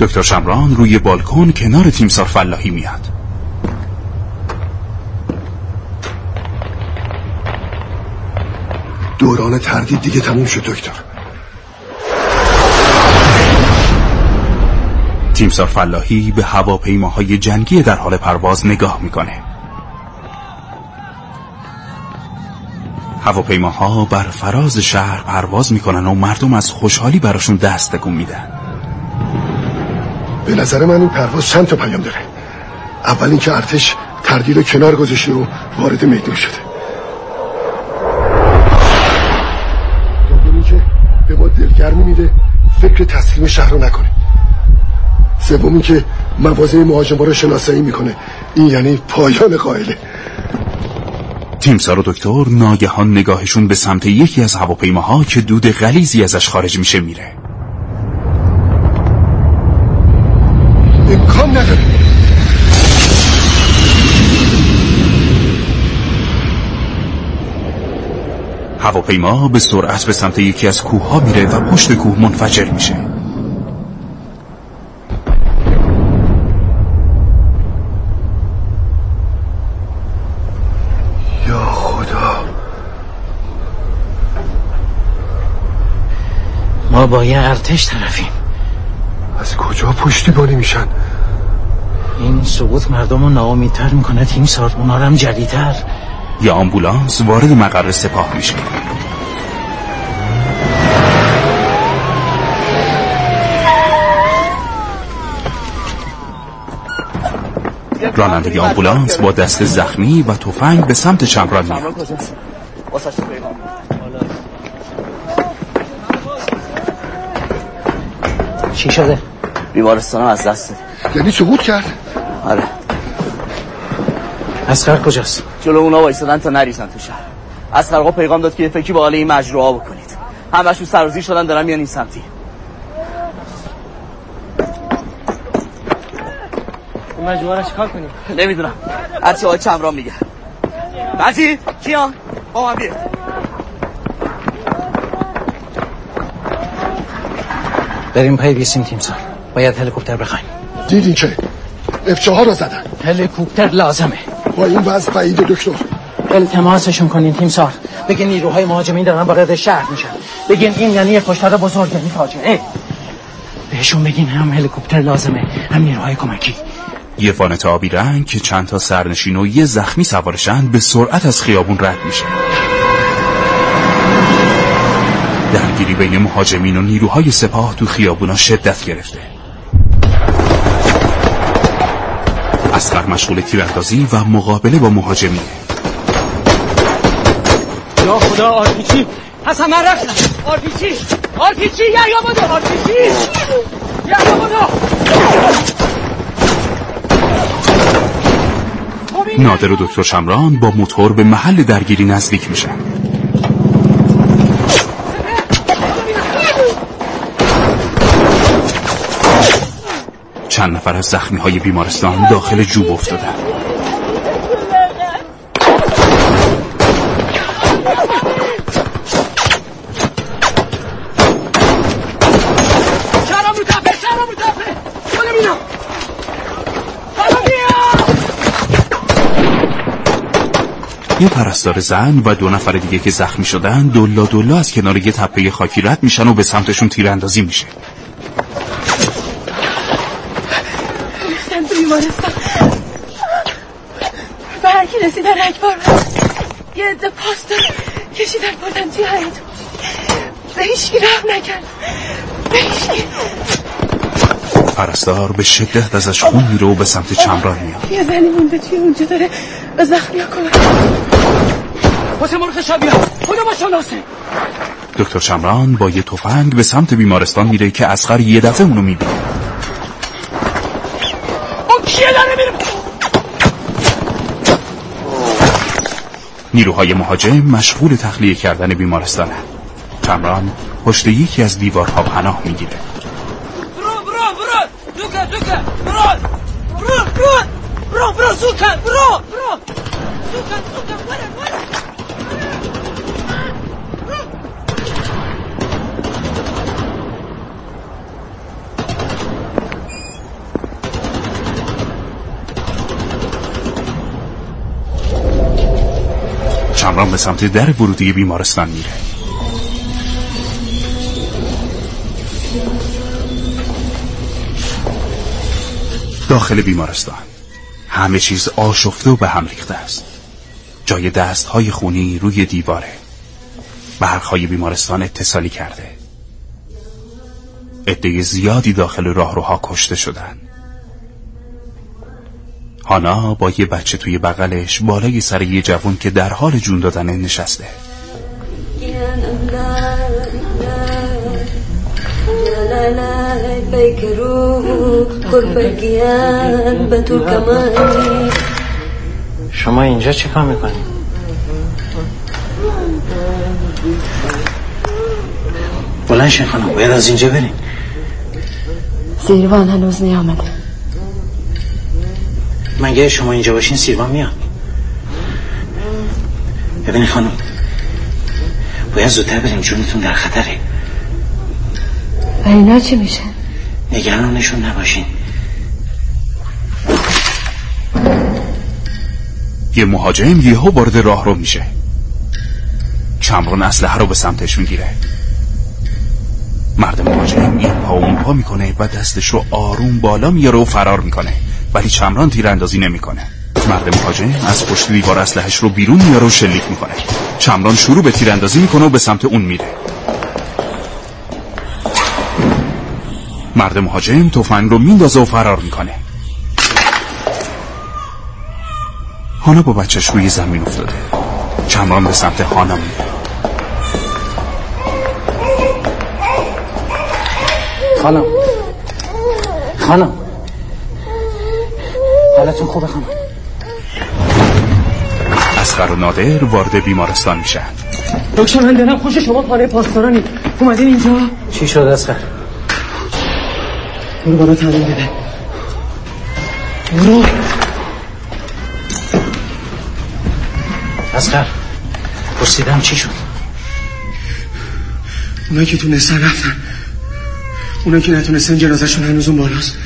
دکتر شمران روی بالکن کنار تیمسار فلاحی میاد. دوران تردید دیگه تموم شد دکتر. تیمسار فلاحی به هواپیماهای جنگی در حال پرواز نگاه می‌کنه. هواپیماها بر فراز شهر پرواز می‌کنن و مردم از خوشحالی براشون دست تکون میدن. به نظر من این پرواز چند تا پیام داره. اول اینکه ارتش تردید کنار گذاشته و وارد میدون شده. دلگرمی میده فکر تسلیم شهر رو نکنه. سومی که موازه مهاجما رو شناسایی می‌کنه. این یعنی پایان قائله. تیمسار و دکتر ناگهان نگاهشون به سمت یکی از هواپیماها که دود غلیزی ازش خارج میشه میره. امکان نداره. هواپیما به سرعت به سمت یکی از کوه ها میره و پشت کوه منفجر میشه. یا خدا. ما با یه ارتش طرفیم. از کجا پشتیبانی میشن؟ این سقوط مردم رو ناامیدتر می‌کنه تیم سار اونا رو هم جدیتر یا آمبولانس وارد مقر سپاه میشه. راننده آمبولانس با دست زخمی و تفنگ به سمت چمران میاد. چی شده؟ بیمارستانم از دست یعنی سقوط کرد؟ آره. اسقر کجاست؟ جلو اونا وایسادن تا نریزن تو شهر. از آقا پیغام داد که یه فکری با حال این مجروعا بکنید. همشون سرازی شدن دارن میان این سمتی. این مجموعه رو چیکار کنیم؟ نمی‌دونم. هرچی آقای چمران میگه. مزید کیان؟ با من بیاد بریم پای بیسیم تیم باید هلیکوپتر بخوایم. دیدین که افچه رو زدن. هلیکوپتر لازمه. با این وضع بعید دکتر. التماسشون کنین تیم سار بگین نیروهای مهاجمین دارن وارد شهر میشن. بگین این یعنی یک کشتار بزرگ یعنی فاجعه. بهشون بگین هم هلیکوپتر لازمه هم نیروهای کمکی. یه وانت آبی رنگ که چند تا سرنشین و یه زخمی سوارشن به سرعت از خیابون رد میشه. درگیری بین مهاجمین و نیروهای سپاه تو خیابونا شدت گرفته. اسقر مشغول تیراندازی و مقابله با مهاجمین یا خدا آرپیچی. حسن من رفتم. آرپیچی. آرپیچی یا یا بودو آرپیچی. یا یا بودو نادر و دکتر شمران با موتور به محل درگیری نزدیک میشن. چند نفر از زخمی های بیمارستان داخل جوب افتادن. یه پرستار زن و دو نفر دیگه که زخمی شدن دلا دلا از کنار یه تپه خاکی رد میشن و به سمتشون تیراندازی میشه ریختن تو بیمارستان کی رسیدن اکبر یه عده پاستور کشیدن بردن توی حیاط به هیچکی رحم نکرد. به هیچکی. پرستار به شدت ازش خون میره و به سمت چمران میاد. یه زنی مونده توی اونجا داره به زخمی ها کمک حسین مرخ شابیا خدا با شناسه. دکتر چمران با یه تفنگ به سمت بیمارستان میره که اسقر یه دفعه اونو می‌بینه اون کیه داره میره نیروهای مهاجم مشغول تخلیه کردن بیمارستانه. چمران پشت یکی از دیوارها پناه می‌گیره. برو برو برو. دوکا دوکا برو. برو برو. برو برو زوکا برو برو. زوکا زوکا برو برو چمران به سمت در ورودی بیمارستان میره. داخل بیمارستان. همه چیز آشفته و به هم ریخته است. جای دست های خونی روی دیواره. برخهای بیمارستان اتصالی کرده. عده زیادی داخل راهروها کشته شدن هانا با یه بچه توی بغلش بالای سر یه جوون که در حال جون دادن نشسته. شما اینجا چی کار می‌کنید؟ بلند شن خانم باید از اینجا بریم. سیروان هنوز نیامده. مگه شما اینجا باشین سیروان میاد. ببینید خانم باید زودتر بریم جونتون در خطره. و اینا چی میشه؟ نگرانشون نباشین. یه مهاجم یهو وارد راه رو میشه. چمران اسلحه رو به سمتش می‌گیره. مرد مهاجم این پا اون پا می‌کنه و دستش رو آروم بالا میاره و فرار می‌کنه. ولی چمران تیراندازی نمی‌کنه. مرد مهاجم از پشت دیوار اسلحهش رو بیرون میاره و شلیک می‌کنه. چمران شروع به تیراندازی می‌کنه و به سمت اون میره. مرد مهاجم تفنگ رو میندازه و فرار می‌کنه. هانا با بچهش روی زمین افتاده. چمران به سمت هانا میره. خانم. خانم. حالتون خوبه خانم. اسقر و نادر وارد بیمارستان میشن. دکتر من دارم خوش شما خانه پاسدارانی. اومدین اینجا؟ چی شد اسقر برو بالا تعلیم بده. برو. اسقر پرسیدم چی شد؟ اونا که تونستن رفتن. اونا که نتونستن جنازشون هنوز اون بالاست.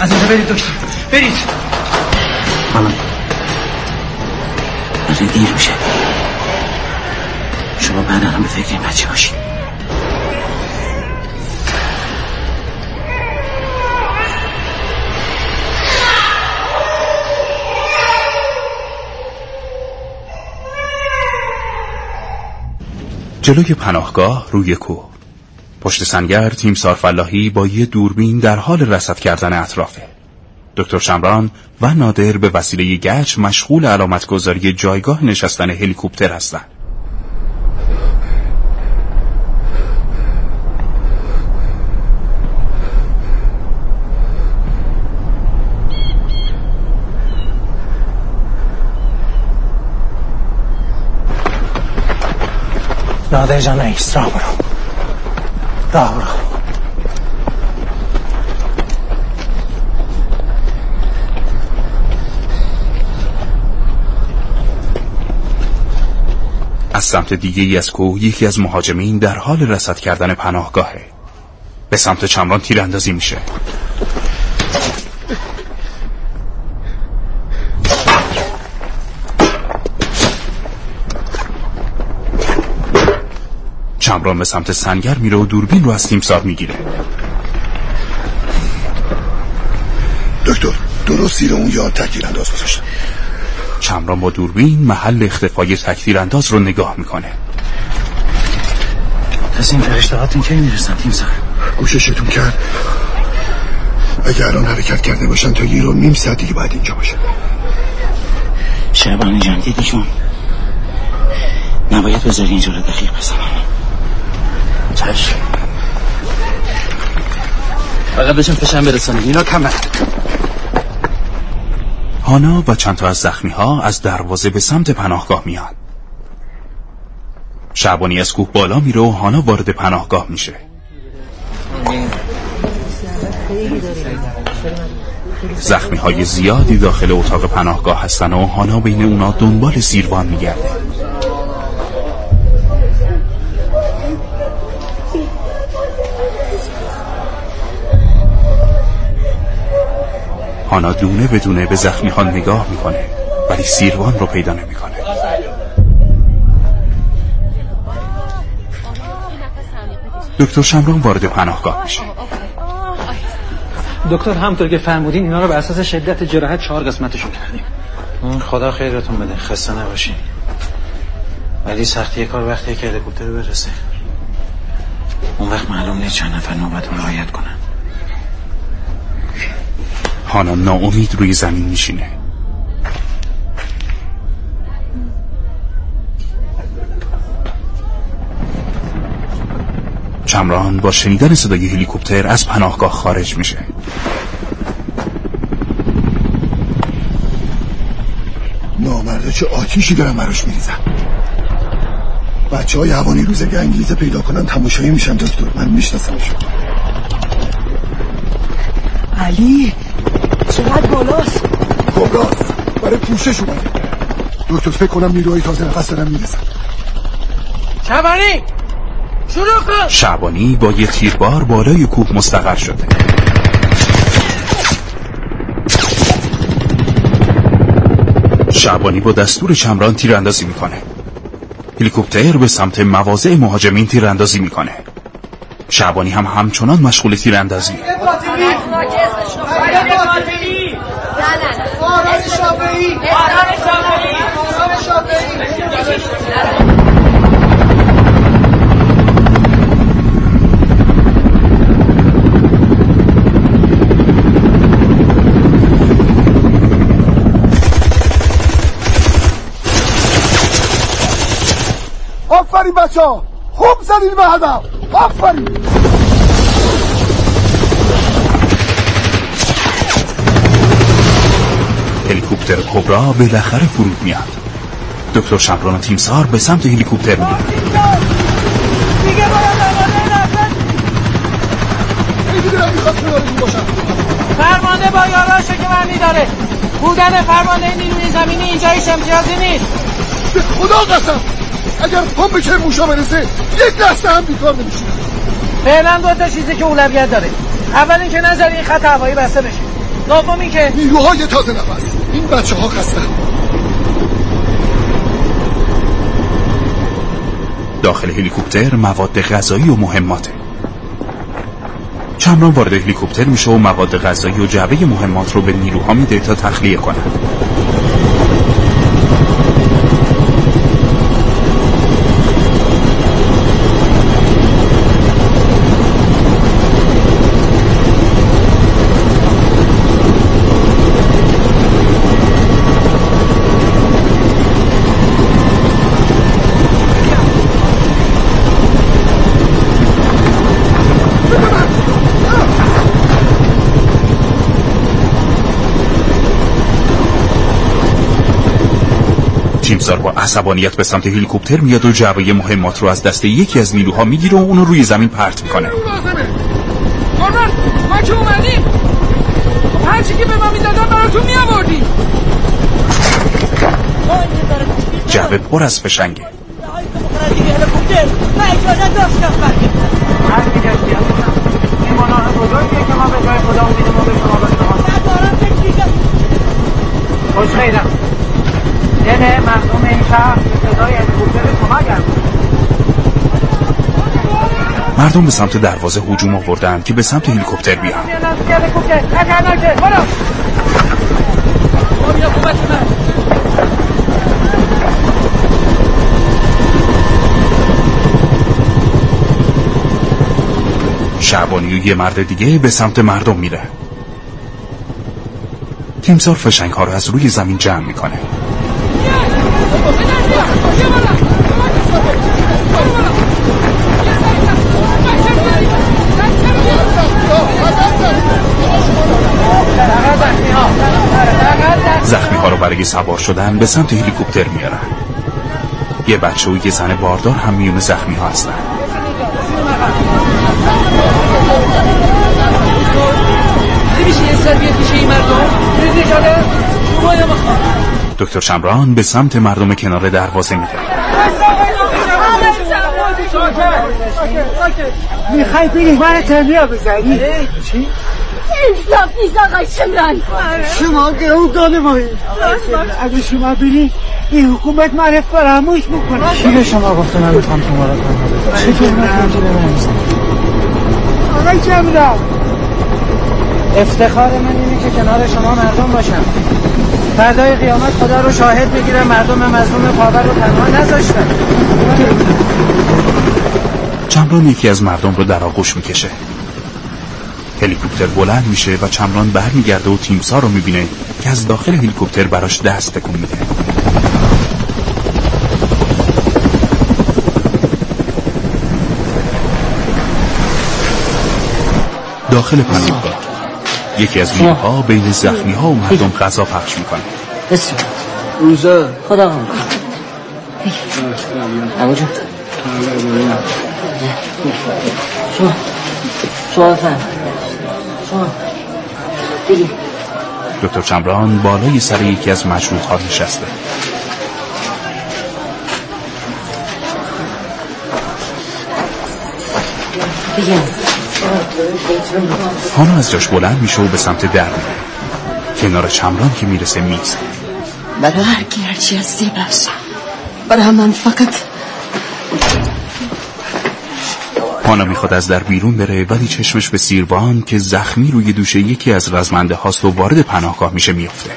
از اینجا برید دکتر. برید. خانم داره دیر میشه. شما بعد الان به فکر این بچه باشید جلوی پناهگاه روی کوه. پشت سنگر تیم سارفلاحی با یه دوربین در حال رصد کردن اطرافه. دکتر شمران و نادر به وسیله گچ مشغول علامتگذاری جایگاه نشستن هلیکوپتر هستند جان نیست راه برو راه برو از سمت دیگه ای از کوه یکی از مهاجمین در حال رصد کردن پناهگاهه. به سمت چمران تیراندازی میشه. چمران به سمت سنگر میره و دوربین رو از تیمسار می‌گیره. دکتر درست زیر اون یار تکتیر انداز گذاشتم چمران با دوربین محل اختفای تکتیر انداز رو نگاه می‌کنه. پس این فرشتهاتون کی می‌رسن؟ تیم سر گوششتون کرد. اگر الان حرکت کرده باشن تا یه رو نیم ساعت دیگه باید اینجا باشن شهبانی جان دیدی جون؟ نباید بذاری اینجا رو دقیق بزنم. چشم فقط بشن فشن برسانه اینا کمه هانا و چند تا از زخمی ها از دروازه به سمت پناهگاه میاد شعبانی از کوه بالا میره و هانا وارد پناهگاه میشه. زخمی های زیادی داخل اتاق پناهگاه هستن و هانا بین اونا دنبال سیروان میگرده. هانا دونه به دونه به زخمی ها نگاه می‌کنه ولی سیروان رو پیدا نمی‌کنه. دکتر شمران وارد پناهگاه میشه. دکتر همطور که فرمودین اینا رو به اساس شدت جراحت چهار قسمتشون کردیم. خدا خیرتون بده. خسته نباشین. ولی سختی کار وقتی که هلیکوپتر برسه. اون وقت معلوم نیست چند نفر نوبت رو رعایت کنن. هانا ناامید روی زمین میشینه. چمران با شنیدن صدای هلیکوپتر از پناهگاه خارج میشه. نامرده چه آتیشی دارن براش میریزن بچه های هوانی روز گنگیزه پیدا کنن تماشایی میشن دکتر. من میشناسمشون. علی! چقدر بالاست. کبراست برای پوشش اومده دکتر فکر کنم نیروهای تازه نفس دارن می‌رسن. شبانی! شروع کن! شعبانی با یه تیربار بالای کوه مستقر شده. شعبانی با دستور چمران تیراندازی می‌کنه. هلیکوپتر به سمت مواضع مهاجمین تیراندازی می‌کنه. شعبانی هم همچنان مشغول تیراندازی آفرین بچه ها خوب زدین به هدف. آفرین. هلیکوپتر کبرا بالاخره فرود میاد. دکتر شمران و تیمسار به سمت هلیکوپتر میاد دیگه فرمانده با یاراشه که من میداره بودن فرمانده نیروی زمینی اینجا هیچ امتیازی نیست. به خدا قسم اگر به چه موشا برسه یک دسته هم بیکار نمیشه. فعلا دو تا چیزی که اولویت داره. اول اینکه نظر این خط هوایی بسته بشه. دوم اینکه نیروهای تازه نفس. این بچه ها خسته داخل هلیکوپتر مواد غذایی و مهماته. چمران وارد هلیکوپتر میشه و مواد غذایی و جعبه مهمات رو به نیروها میده تا تخلیه کنن. تیمسار با عصبانیت به سمت هلیکوپتر میاد و جعبه مهمات رو از دست یکی از نیروها می‌گیره و اونو روی زمین پرت می‌کنه. قربان ما که اومدیم. هر چی که به ما می‌دادن براتون میآوردیم. جعبه پر از فشنگه. که ما به جای خدا دل مردم این شهر به صدای هلیکوپتر شما مردم به سمت دروازه هجوم آوردن که به سمت هلیکوپتر بیان. کمک شعبانی و یه مرد دیگه به سمت مردم میره. تیمسار فشنگ ها رو از روی زمین جمع می‌کنه. زخمی ها رو برای سوار شدن به سمت هلیکوپتر میارن. یه بچه و یه زن باردار هم میون زخمی ها هستن. میشه یه سرویت میشه این مردم؟ ریزی شده شما یا بخواه دکتر شمران به سمت مردم کنار دروازه میره می‌خوای بری من تنیا بزنی؟ چی؟ انصاف نیست آقای شمران. شما گرون داده مایی اگه شما بینی این حکومت معرف فراموش می‌کنه. کی به شما گفته من می‌خوام شما را تنها چه کلمت آقای شمران. افتخار من اینه که کنار شما مردم باشم. فردای قیامت خدا رو شاهد بگیرم مردم مظلوم پاور رو تنها نذاشتن. چمران یکی از مردم رو در آغوش می‌کشه. هلیکوپتر بلند میشه و چمران برمیگرده و تیمسار رو می‌بینه که از داخل هلیکوپتر براش دست تکون میده. داخل پناهگاه یکی از نیروها بین زخمی ها و مردم غذا پخش می‌کنه. بسم روزا. خدا هم ابو جون شما. شما بفهم شما. بگی دکتر چمران بالای سر یکی از مجروح ها نشسته. بگم هانا از جاش بلند میشه و به سمت در میره. کنار چمران که می‌رسه میز. برای هر کی هرچی هستی باش برای من فقط هانا می‌خواد از در بیرون بره ولی چشمش به سیروان که زخمی روی دوش یکی از رزمنده هاست و وارد پناهگاه میشه میفته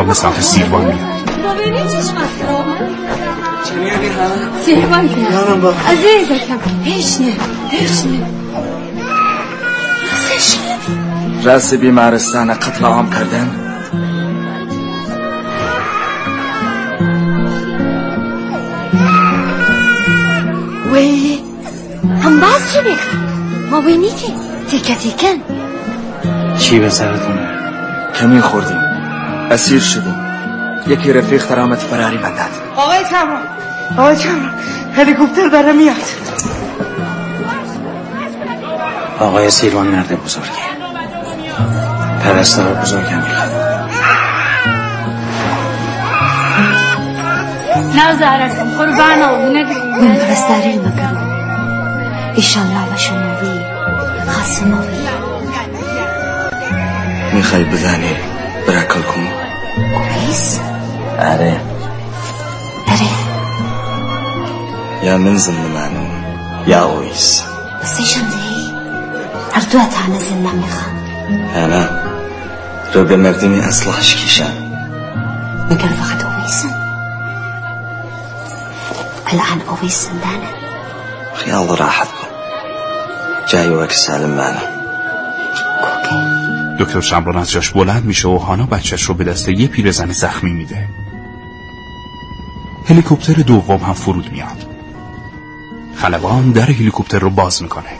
چمران به سمت سیروان میاد. سیروان گرم عزیزکم هیچ نه هیچ نه رأس بیمارستان قتل عام کردن. وی هم باز چی بخواه ما بینی که تیکه تیکن چی به سرتونه کمی خوردیم. اسیر شدیم. یکی رفیق ترامت فراری بندد آقای چمران آقای چمران هلیکوپتر داره میاد. آقای سیروان مرد بزرگی پرستار بزرگم می‌خواد نظرتم قربان اون من پرستاری می‌کنم ایشالله و شما بی خاصم بی می‌خوای بدانی برکل کن كويس؟ أري أري يا منزل نمانو يا أويس بس إيش هي؟ أردوها تعنزل نمخة أنا ربي بمردني أصلح شكيشان مقر فقط أويسن الآن أويسن دانا خيال راحت جاي وقت سالم معنا Okay. دکتر شمران از جاش بلند میشه و هانا بچهش رو به دست یه پیرزن زخمی میده. هلیکوپتر دوم هم فرود میاد. خلبان در هلیکوپتر رو باز می‌کنه.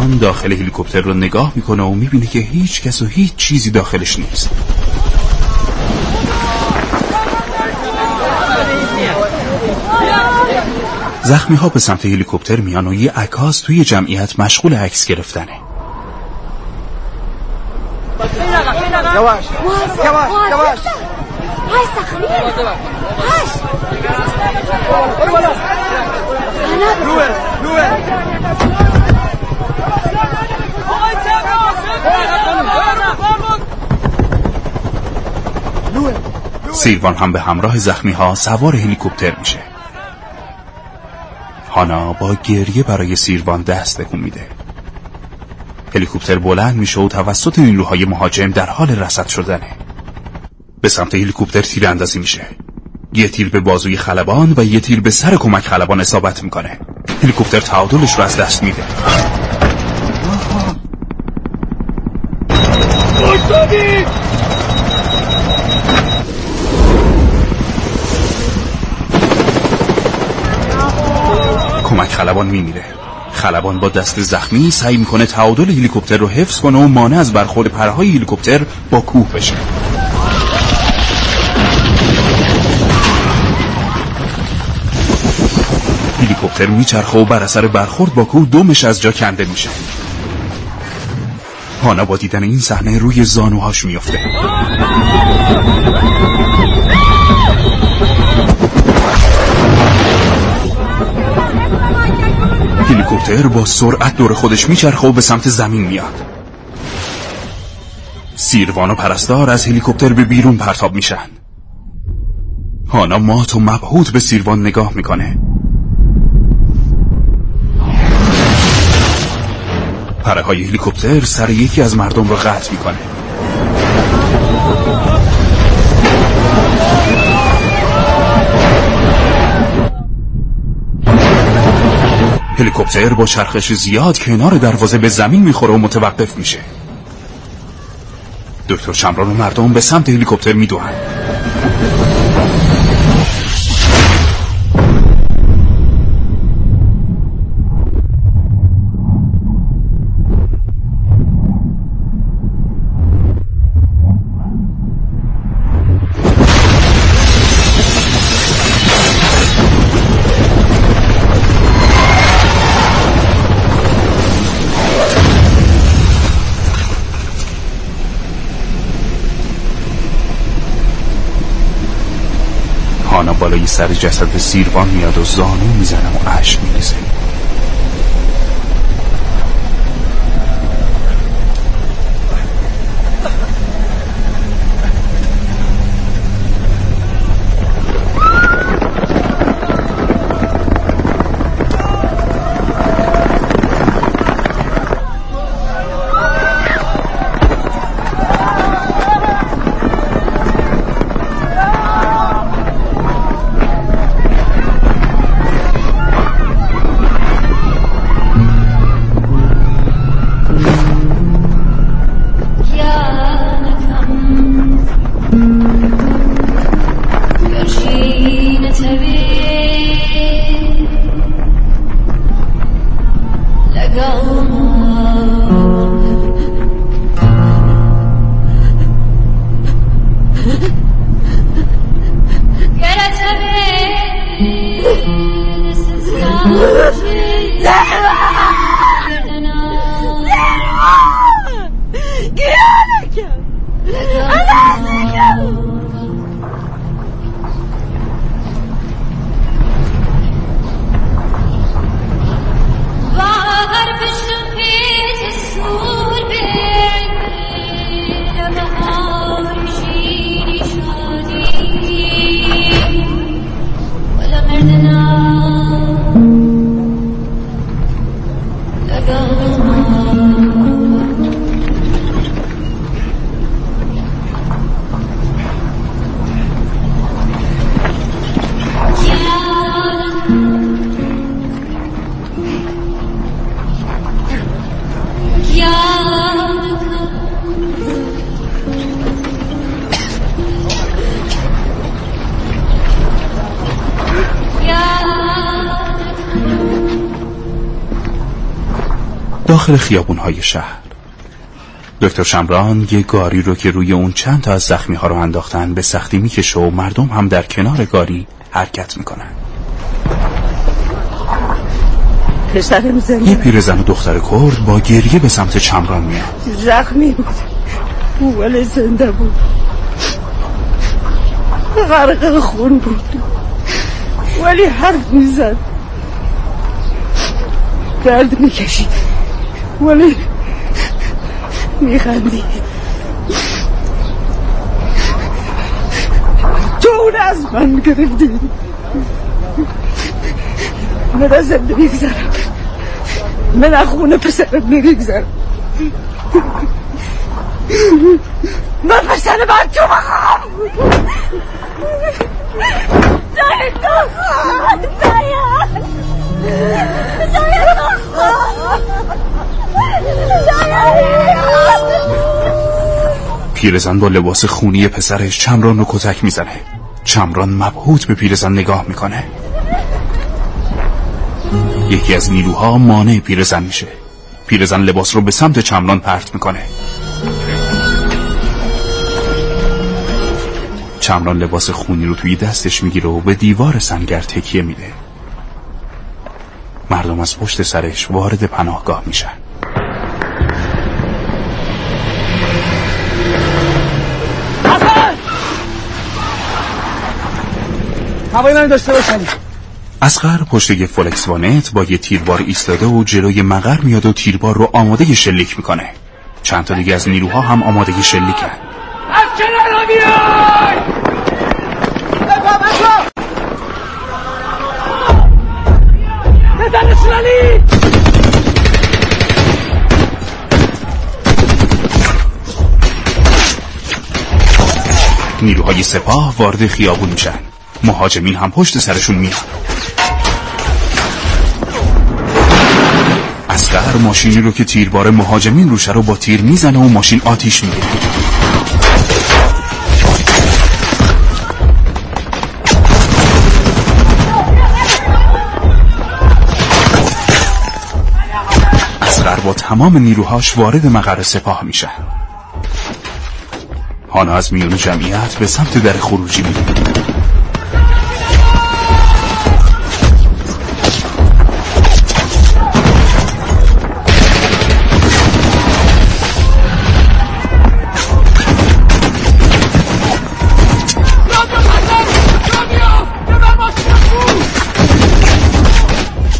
چمران داخل هلیکوپتر رو نگاه می‌کنه و می‌بینه که هیچ کس و هیچ چیزی داخلش نیست. زخمی ها به سمت هلیکوپتر میان و یه عکاس توی جمعیت مشغول عکس گرفتنه. یواش یواش. یواش های سیروان هم به همراه زخمی ها سوار هلیکوپتر میشه. هانا با گریه برای سیروان دست تکون میده. هلیکوپتر بلند میشه و توسط نیروهای مهاجم در حال رصد شدنه. به سمت هلیکوپتر تیر اندازی میشه. یه تیر به بازوی خلبان و یه تیر به سر کمک خلبان اصابت می‌کنه. هلیکوپتر تعادلش رو از دست میده. کمک خلبان میمیره. خلبان با دست زخمی سعی می‌کنه تعادل هلیکوپتر رو حفظ کنه و مانع از برخورد پرهای هلیکوپتر با کوه بشه. هلیکوپتر میچرخه و بر اثر برخورد با کوه دومش از جا کنده میشه. هانا با دیدن این صحنه روی زانوهاش میفته هلیکوپتر با سرعت دور خودش میچرخه و به سمت زمین میاد. سیروان و پرستار از هلیکوپتر به بیرون پرتاب میشن. هانا مات و مبهوت به سیروان نگاه می‌کنه. پره های هلیکوپتر سر یکی از مردم رو قطع می‌کنه. هلیکوپتر با چرخش زیاد کنار دروازه به زمین می‌خوره و متوقف میشه. دکتر شمران و مردم به سمت هلیکوپتر میدوهن بالای سر جسد سیروان میاد و زانو می‌زنه و اشک میریزه. داخل خیابون های شهر. دکتر شمران یه گاری رو که روی اون چند تا از زخمی ها رو انداختن به سختی می‌کشه و مردم هم در کنار گاری حرکت می‌کنن. یه پیرزن و دختر کرد با گریه به سمت چمران میاد. زخمی بود. ولی زنده بود. غرق خون بود. ولی حرف می‌زد. درد می‌کشید. ولی میخندی. تو اون از من گرفتی. من از زنده میگذرم. من از خونه پسرم نمیگذرم من پسر من تو بخوام نخواد داید داید پیرزن با لباس خونی پسرش چمران رو کتک می‌زنه. چمران مبهوت به پیرزن نگاه می‌کنه. یکی از نیروها مانع پیرزن میشه. پیرزن لباس رو به سمت چمران پرت می‌کنه. چمران لباس خونی رو توی دستش می‌گیره و به دیوار سنگر تکیه میده. مردم از پشت سرش وارد پناهگاه میشن. هوای من داشته باشنی اسقر پشت یه فولکس وانت با یه تیربار ایستاده و جلوی مقر میاد و تیربار رو آماده شلیک می‌کنه. چند تا دیگه از نیروها هم آماده شلیکن. از کنار بیای نیروهای سپاه وارد خیابون میشن. مهاجمین هم پشت سرشون میان. اسقر ماشینی رو که تیربار مهاجمین روشه رو با تیر می‌زنه و ماشین آتیش می‌گیره. اسقر با تمام نیروهاش وارد مقر سپاه میشه. هانا از میون جمعیت به سمت در خروجی میره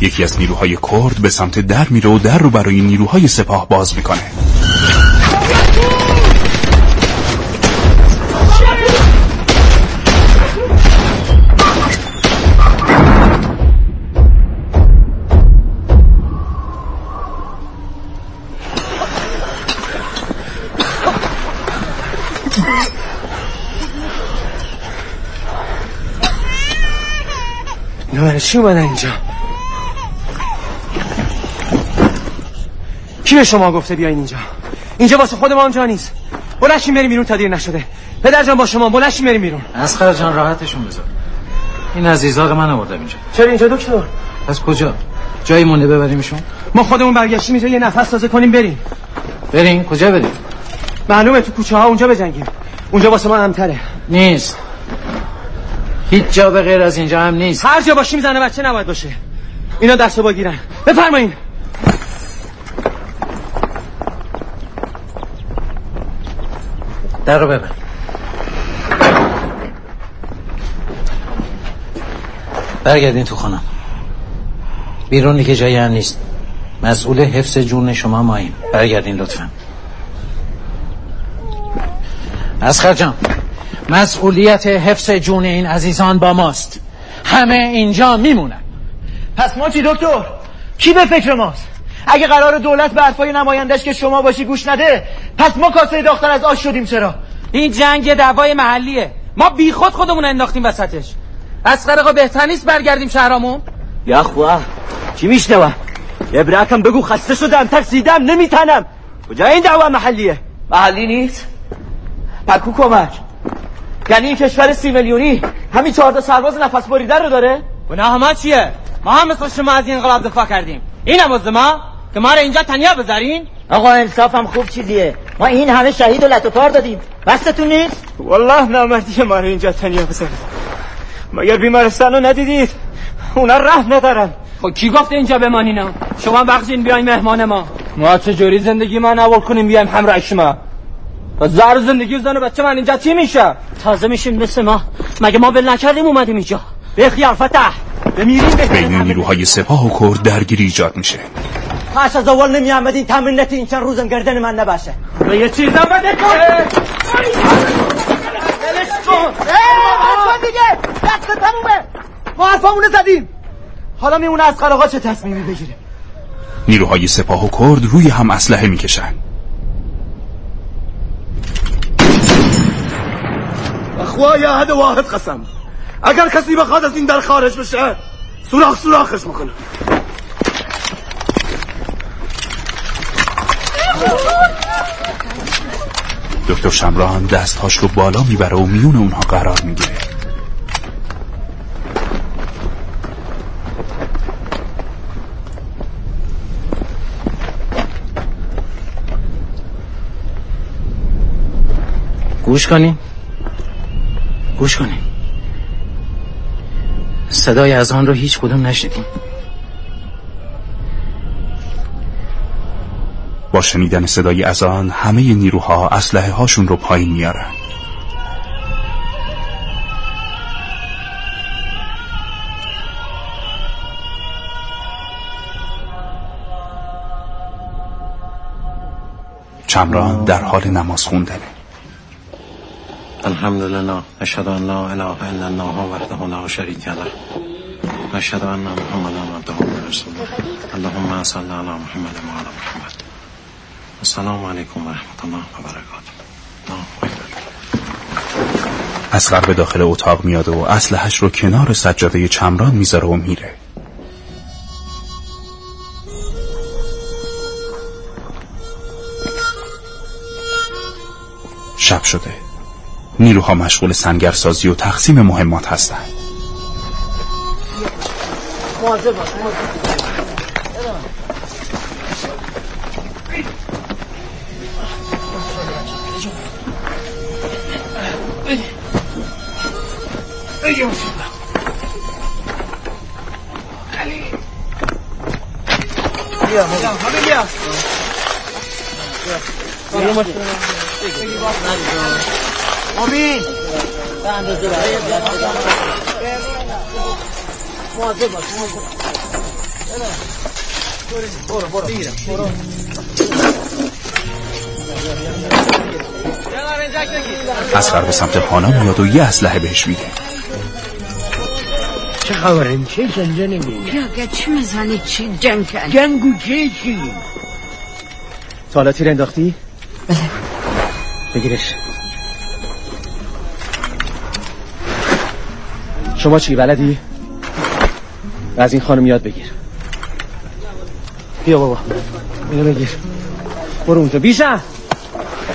یکی از نیروهای کرد به سمت در میره و در رو برای نیروهای سپاه باز می‌کنه. اینا چی اومدن اینجا؟ کی به شما گفته بیاین اینجا؟ اینجا واسه خود ما اونجا نیست. بلشین بریم بیرون تا دیر نشده. پدر جان با شما بلشین بریم بیرون. اسخر جان راحتشون بذار. این عزیزاق من آوردم اینجا. چرا اینجا دکتر؟ پس کجا؟ جایی مونده ببریمشون؟ ما خودمون برگشتیم اینجا یه نفس تازه کنیم بریم. بریم؟ کجا بریم؟ معلومه تو کوچه ها اونجا بجنگیم. اونجا واسه ما امتره نیست. هیچ جا به غیر از اینجا هم نیست. هر جا باشیم زن بچه نباید باشه. اینا دستو باگیرن. بفرمایین. در رو ببر برگردین تو خانم. بیرونی که جایی هم نیست. مسئول حفظ جون شما ماییم برگردین لطفا. اسخر جان مسئولیت حفظ جون این عزیزان با ماست. همه اینجا میمونن. پس ما چی دکتر کی به فکر ماست؟ اگه قرار دولت به حرفای نمایندش که شما باشی گوش نده پس ما کاسه داختر از آش شدیم چرا؟ این جنگ یه دعوای محلیه. ما بیخود خودمون انداختیم وسطش. از قرقا بهتر نیست برگردیم شهرامون؟ یا خواه چی میشنوم یه برکم بگو خسته شدم ترسیدم نمیتنم. کجا این دعوا محلیه؟ محلی نیست. پکو کمک. یعنی این کشور سی میلیونی همین چهارده سرباز نفس بریده رو داره؟ گناه ما چیه؟ ما هم مثل شما از این انقلاب دفاع کردیم. این هم ما؟ که ما رو اینجا تنیا بذارین؟ آقا انصافم خوب چیزیه. ما این همه شهید و لطفار دادیم. بستتون نیست؟ والله نامردی ما رو اینجا تنیا بذارید. مگر بیمارستان رو ندیدید؟ اونا رحم ندارن. خب کی گفته اینجا بمانین شما بخشین بیاین مهمان ما. ما چجوری زندگی ما نوال کنیم بیایم همراه شما؟ و زر زندگی زن و بچه من اینجا چی میشه؟ تازه میشین مثل ما. مگه ما ول نکردیم اومدیم اینجا؟ به خیال فتح. بمیریم بین نیروهای سپاه و کرد درگیری ایجاد میشه. پس از اول نمی آمدین تمرینت این چند روزم گردن من نباشه. به یه چیزم بده کن. دیگه. دست تمومه. ما حرفامونو زدیم. حالا میمونه از قراغا چه تصمیمی بگیره نیروهای سپاه و کرد روی هم اسلحه می‌کشن. اخوای عهد واحد قسم اگر کسی بخواد از این در خارج بشه سوراخ سوراخش می‌کنه دکتر شمران دستهاش رو بالا می‌بره و میون اونها قرار می‌گیره. گوش کنین. گوش کنین. صدای از آن رو هیچ کدوم نشنیدیم با شنیدن صدای اذان همه نیروها اسلحه هاشون رو پایین میارن. چمران در حال نماز خوندنه. الحمد لله اشهد ان لا اله الا الله وحده لا شریک له. اشهد ان محمدا عبده و رسوله اللهم صل علی محمد و علی محمد. السلام علیکم و رحمت الله و برکاته. اسقر به داخل اتاق میاد و اسلحش رو کنار سجاده چمران می‌ذاره و میره. شب شده. نیروها مشغول سنگرسازی و تقسیم مهمات هستند. بیا بیا. امین برو برو برو اسقر به سمت خانه میاد و یه اسلحه بهش میده. چه خبره؟ چه جنجه نمی‌دونی بیا چی می‌زنی؟ چی جنگ کن جنگو چه چی؟ تا حالا تیر انداختی؟ بله. بگیرش. شما چی بلدی؟ از این خانم یاد بگیر. بیا بابا. اینو بگیر. برو اونجا. بیشم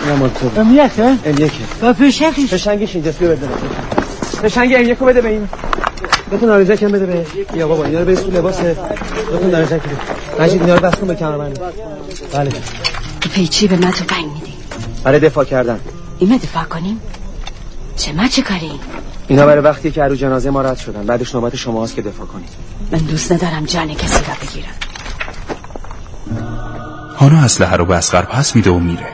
اینم مال تو. ام یکه؟ ام یکه. با پشنگش پشنگش اینجاست. بیا بده پشنگ ام یکو بده به این. بتون نارنجک هم بده به یا بابا اینا رو بریز تو لباس. بتون نارنجک بده مجید اینا رو بس کن به کمربند. بله. تو پیچی به من تو بنگ میدی؟ برای دفاع کردن. اینو دفاع کنیم؟ چه ما چه کاری؟ اینا برای وقتی که رو جنازه ما رد شدن. بعدش نوبت شماست که دفاع کنید. من دوست ندارم جان کسی را بگیرم. هانا اسلحه رو به اسقر پس میده و میره.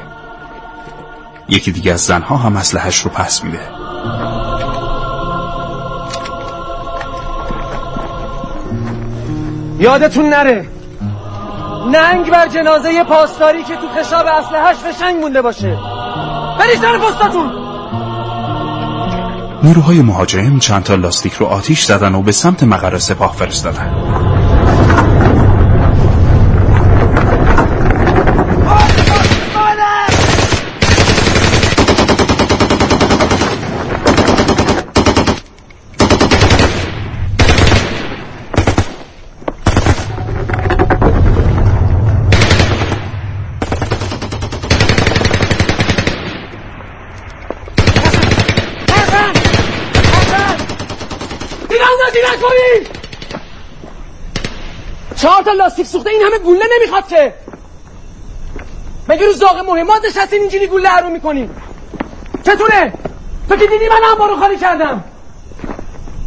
یکی دیگه از زنها هم اسلحهش رو پس میده. یادتون نره. ننگ بر جنازه پاسداری که تو خشاب اسلحه‌اش فشنگ مونده باشه. برید سر پستاتون. نیروهای مهاجم چند تا لاستیک رو آتیش زدن و به سمت مقر سپاه فرستادن دیگه نکنی! چهار تا لاستیک سوخته این همه گوله نمی‌خواد که. مگه رو زاغ مهمات نشستین اینجوری گوله حرو می‌کنین؟ چطوره؟ تو که دیدی من هم رو خالی کردم؟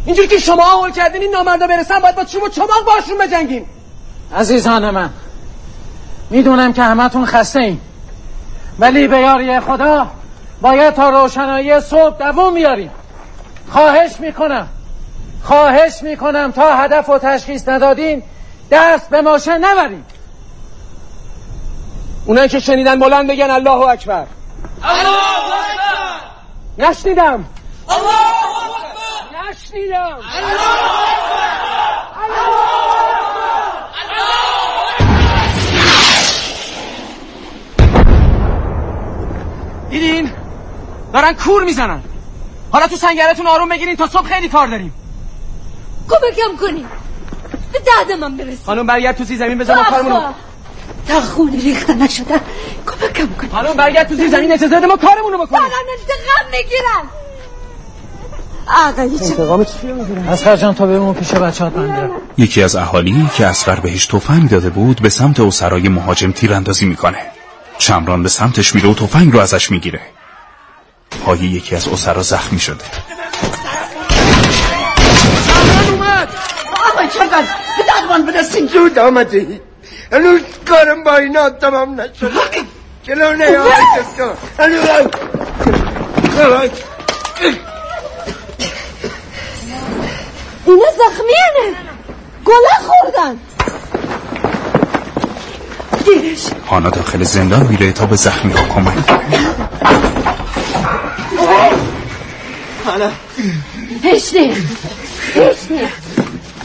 اینجوری که شما حال کردین این نامردا برسن باید با چوب و چماق باشون بجنگین. عزیزان من می‌دونم که همتون خسته این ولی به یاری خدا باید تا روشنایی صبح دووم بیاریم خواهش می‌کنم. خواهش می‌کنم تا هدف و تشخیص ندادین دست به ماشه نبرید اونایی که شنیدن بلند بگن الله اکبر. الله اکبر. نشنیدم. الله نشنیدم. دیدین؟ دارن کور می‌زنن. حالا تو سنگرتون آروم بگیرین تا صبح خیلی کار داریم. کمکم کنی. به داد من برسی. خانم برگرد تو زیر زمین ما کارمونو تا خون ریخته نشده کمکم کنی. خانم برگرد تو زیر زمین اجازه بده ما کارمونو بکنیم. دارن انتقام می‌گیرن آقا انتقام چی؟ می‌گیرن اسخر جان تا بمون پیش بچه‌ات من یکی از اهالی که اسقر بهش تفنگ داده بود به سمت اسرای مهاجم تیراندازی می‌کنه. چمران به سمتش میره و تفنگ رو ازش می‌گیره. پای یکی از اسرا زخمی شده. آقا چقدر به درمان برسین زود آمده هنوز کارم با اینا تمام نشده. جلو نیای دکتر. هنوز اینا زخمیانه. گله خوردن. گیرش. هانا داخل زندان میره تا به زخمی ها کمک حالا. هیچ نیست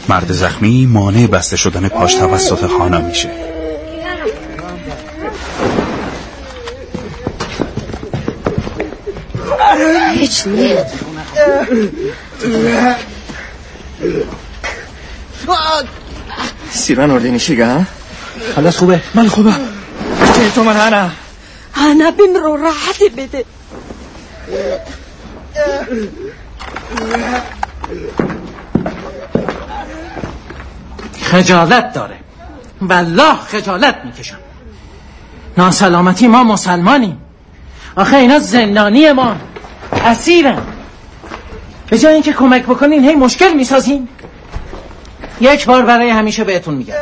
مرد زخمی مانع بسته شدن پاش توسط هانا میشه. هیچ نیست. سیران اردینی شیگه خلاص خوبه. من خوبه تو من انا انا بمرو راحتی بده. خجالت داره. والله خجالت می‌کشم. ناسلامتی ما مسلمانیم. آخه اینا زندانی ما. اسیرن. به جای اینکه کمک بکنین هی مشکل می‌سازین. یک بار برای همیشه بهتون میگم.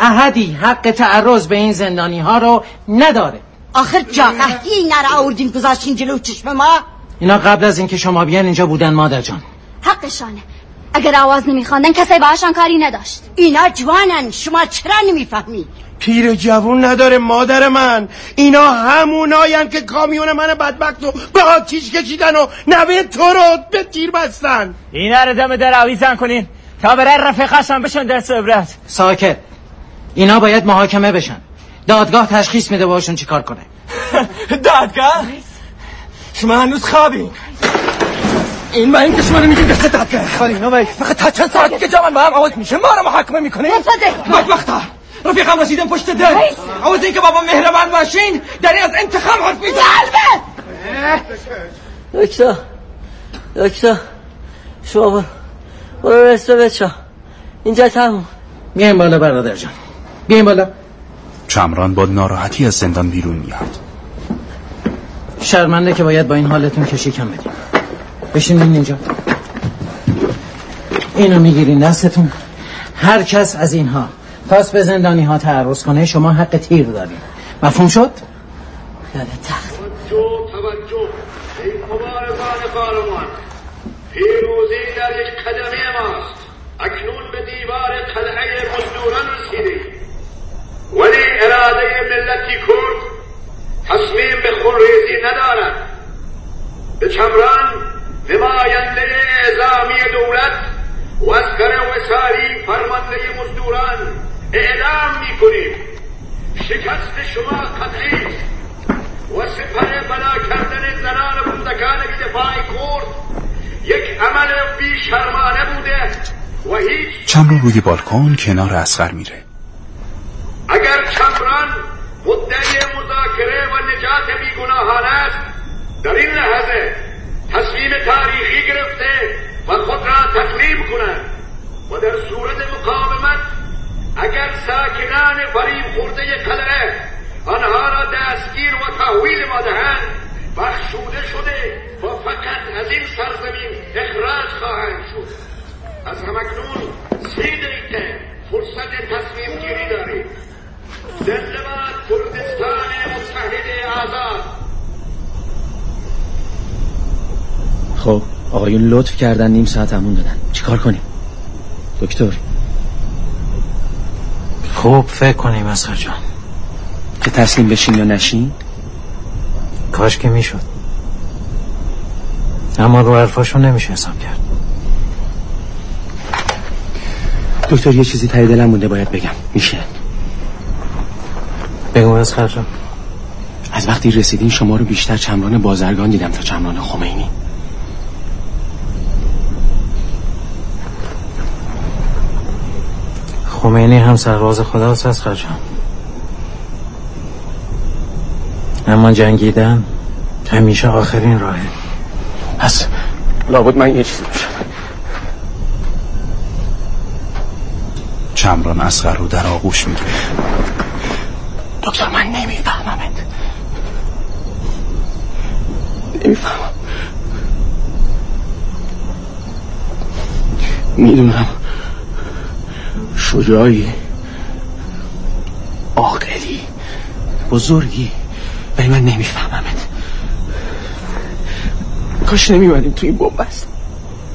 احدی حق تعرض به این زندانی ها رو نداره. آخر جا قهدی اینا رو آوردین گذاشتین جلو چشم ما؟ اینا قبل از اینکه شما بیان اینجا بودن مادر جان. حقشانه. اگر آواز نمیخواندن کسی باهاشان کاری نداشت. اینا جوانن. شما چرا نمی‌فهمی؟ پیر جوون نداره مادر من. اینا هموناین که کامیون من بدبخت رو به آتیش کشیدن و نوه تو رو به تیر بستن. اینا رو دم در آویزن کنین تا برای رفیقاشان بشن دست عبرت ساکت. اینا باید محاکمه بشن. دادگاه تشخیص میده باشون چیکار کنه. (laughs) دادگاه؟ شما هنوز خوابی این با این رو میگیم دست دادگاه خالی اینا باید فقط تا چند ساعتی که جامن با هم آواز میشه ما رو محاکمه می‌کنه بدبختا رفیقم رسیدم پشت در. عوض این که بابا مهربان باشین در از انتخام حرف میزن دکتر دکتر. شما برو برو رسته بچه اینجا تموم. بیاین بالا برادر جان. بیاین بالا. چمران با ناراحتی از زندان بیرون میاد. شرمنده که باید با این حالتون کشی کم بدیم. بشینین اینجا. اینو می‌گیرین دستتون. هر کس از اینها. پاس به زندانی ها تعرض کنه شما حق تیر دارین. مفهوم شد؟ یاد تخت. توجه قهرمان پیروزی در یک قدمه ماست. اکنون به دیوار قلعه مزدوران رسیدیم. ولی اراده ملتی کرد تصمیم به خونریزی ندارد. به چمران نماینده اعزامی دولت و اسکر وساری فرمانده مزدوران اعلام می‌کنیم. شکست شما قطعی است. و سپر بنا کردن زنان بندگان دفاع کرد. یک عمل بیشرمانه بوده و هیچ چمران روی بالکن کنار اسقر میره. اگر چمران مدعی مذاکره و نجات بیگناهان است در این لحظه تصمیم تاریخی گرفته و خود را تسلیم کنند و در صورت مقاومت اگر ساکنان فریب خورده قلعه آنها را دستگیر و تحویل ما دهند بخشوده شده و فقط از این سرزمین اخراج خواهند شد. از همکنون سی دقیقه فرصت تصمیم گیری داریم. زنده باد کردستان متحد آزاد. خب آقایون لطف کردن نیم ساعت همون دادن. چیکار کنیم؟ دکتر. خوب فکر کنیم اسخر جان. که تسلیم بشین یا نشین؟ کاش که می‌شد. اما رو حرفاشو نمیشه حساب کرد. دکتر یه چیزی تایی دلم مونده باید بگم. میشه. بگو اسخر جان. از وقتی رسیدین شما رو بیشتر چمران بازرگان دیدم تا چمران خمینی. خمینی هم سرباز خداست از جان. اما جنگیدن همیشه آخرین راهه. پس لابد من یه چیزی باشم چمران اسقر رو در آغوش می‌گیره دکتر من نمیفهممت. نمی‌فهمم. می‌دونم. شجاعی بزرگی. ولی من نمیفهممت. کاش نمیمدیم تو این بومبست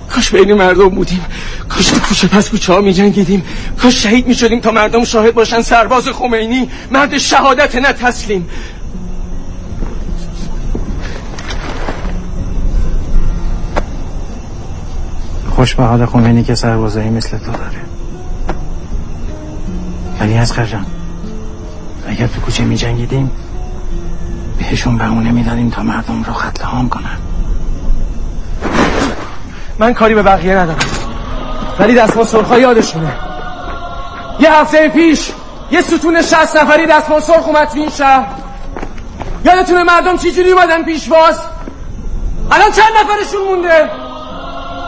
کاش بین مردم بودیم. کاش تو کوچه پس کوچه ها می کاش شهید می شدیم تا مردم شاهد باشن سرباز خمینی. مرد شهادت نه تسلیم. خوش به حال خمینی که سربازایی مثل تو داره. ولی از جان اگر تو کوچه می جنگیدیم بهشون بهونه می‌دادیم تا مردم رو قتل عام کنن. من کاری به بقیه ندارم. ولی دستمال سرخ یادشونه. یه هفته پیش یه ستون شست نفری دستمال سرخ اومد تو این شهر. یادتونه مردم چجوری اومدن پیش باز؟ الان چند نفرشون مونده؟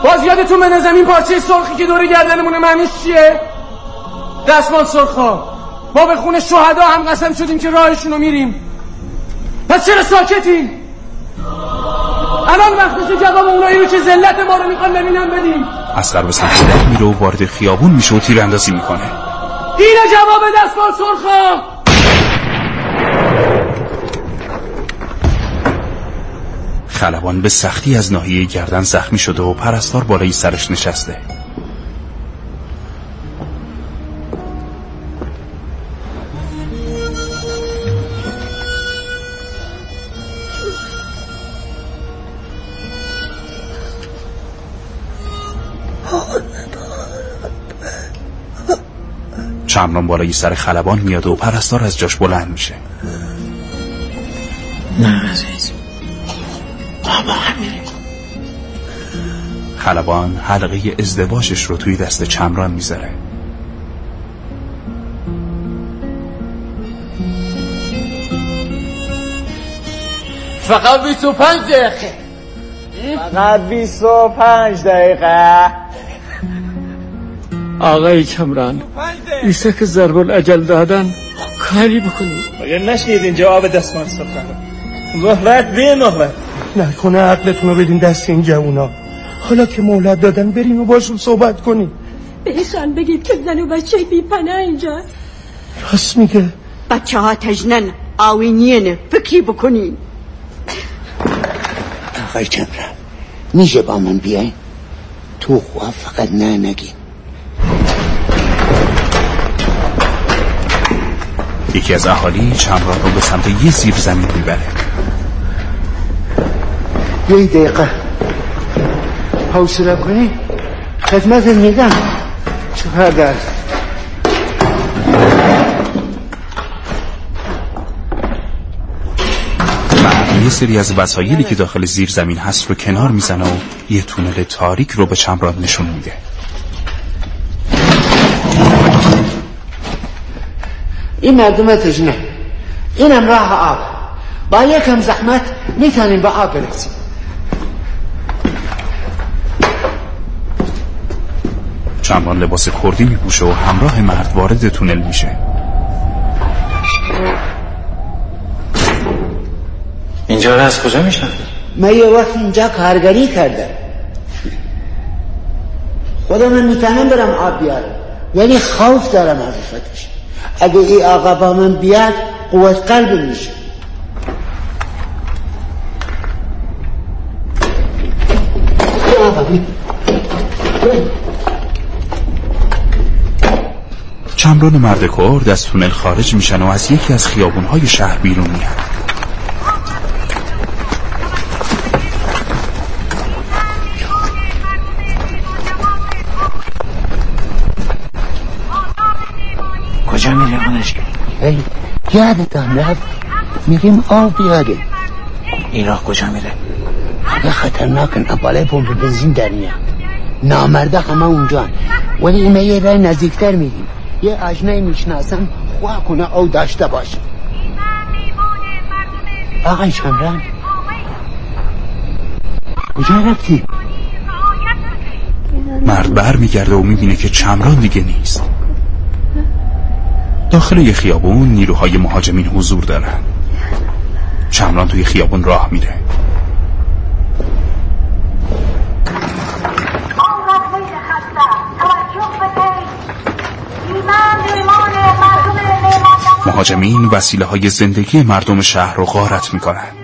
باز یادتون به زمین پارچه سرخی که دور گردنمونه معنیش چیه؟ دستمال سرخا. ما به خون شهدا هم قسم شدیم که راهشون رو میریم. پس چرا ساکتیم؟ الان وقتش جواب اونایی رو که ذلت ما رو می‌خوان ببینن بدیم. به سمت در میره و وارد خیابون میشه و تیر اندازی می‌کنه. اینه جواب دستمال سرخا. خلبان به سختی از ناحیه گردن زخمی شده و پرستار بالای سرش نشسته. چمران بالای سر خلبان میاد و پرستار از جاش بلند میشه. نه عزیز. بابا میریم. خلبان حلقه ازدواجش رو توی دست چمران می‌ذاره. فقط 25 دقیقه. فقط 25 دقیقه. آقای کمران ایسا که ضرب الاجل دادن. کاری بکنی. مگر نشنیدین جواب دستمان سخن؟ مهلت به مهلت نکنه عقلتون رو بدین دست این جوونا حالا که مهلت دادن بریم و باشون صحبت کنیم. بهشان بگید که زن و بچه بی پناه اینجاست. راست میگه. بچه ها تجنن آوینینه فکری بکنین. آقای کمران میشه با من بیاین؟ تو خواه فقط نه نگین. یکی از اهالی چمران رو به سمت یه زیر زمین می‌بره. یه دقیقه. حوصله کنی؟ خدمت میدم چقدر یه سری از وسایلی که داخل زیر زمین هست رو کنار می‌زنه و یه تونل تاریک رو به چمران نشون میده. این مردم تجنه اینم راه آب. با یکم زحمت می‌تونیم به آب برسیم. چمران لباس کردی میپوشه و همراه مرد وارد تونل میشه. اینجا رو از کجا میشن؟ من یه وقت اینجا کارگری کردم. خدا من می‌تونم برم آب بیارم. ولی خوف دارم از فتش اگه ای آقا با من بیاد قوت قلب میشه. چمران مرد کرد از تونل خارج میشن و از یکی از خیابونهای شهر بیرون میاد. کجا میری خونش ای یادتان رفت؟ میریم آب بیاریم این راه کجا میره؟ یه خطرناکن بالای پمپ بنزین در میاد. نامرده همه اونجا ولی این یه رای نزدیکتر میریم یه آجنه می‌شناسم خواه کنه او داشته باشه. آقای چمران کجا رفتی؟ مرد بر میگرده و می‌بینه که چمران دیگه نیست. داخل یه خیابون نیروهای مهاجمین حضور دارن. چمران توی خیابون راه میره. مهاجمین وسیله های زندگی مردم شهر رو غارت می‌کنن.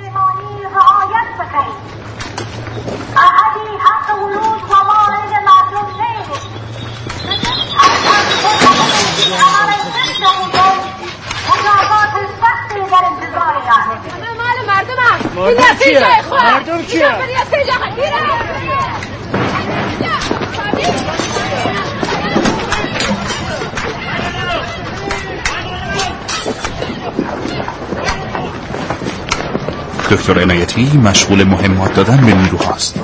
دکتر عنایتی مشغول مهمات دادن به نیروهاست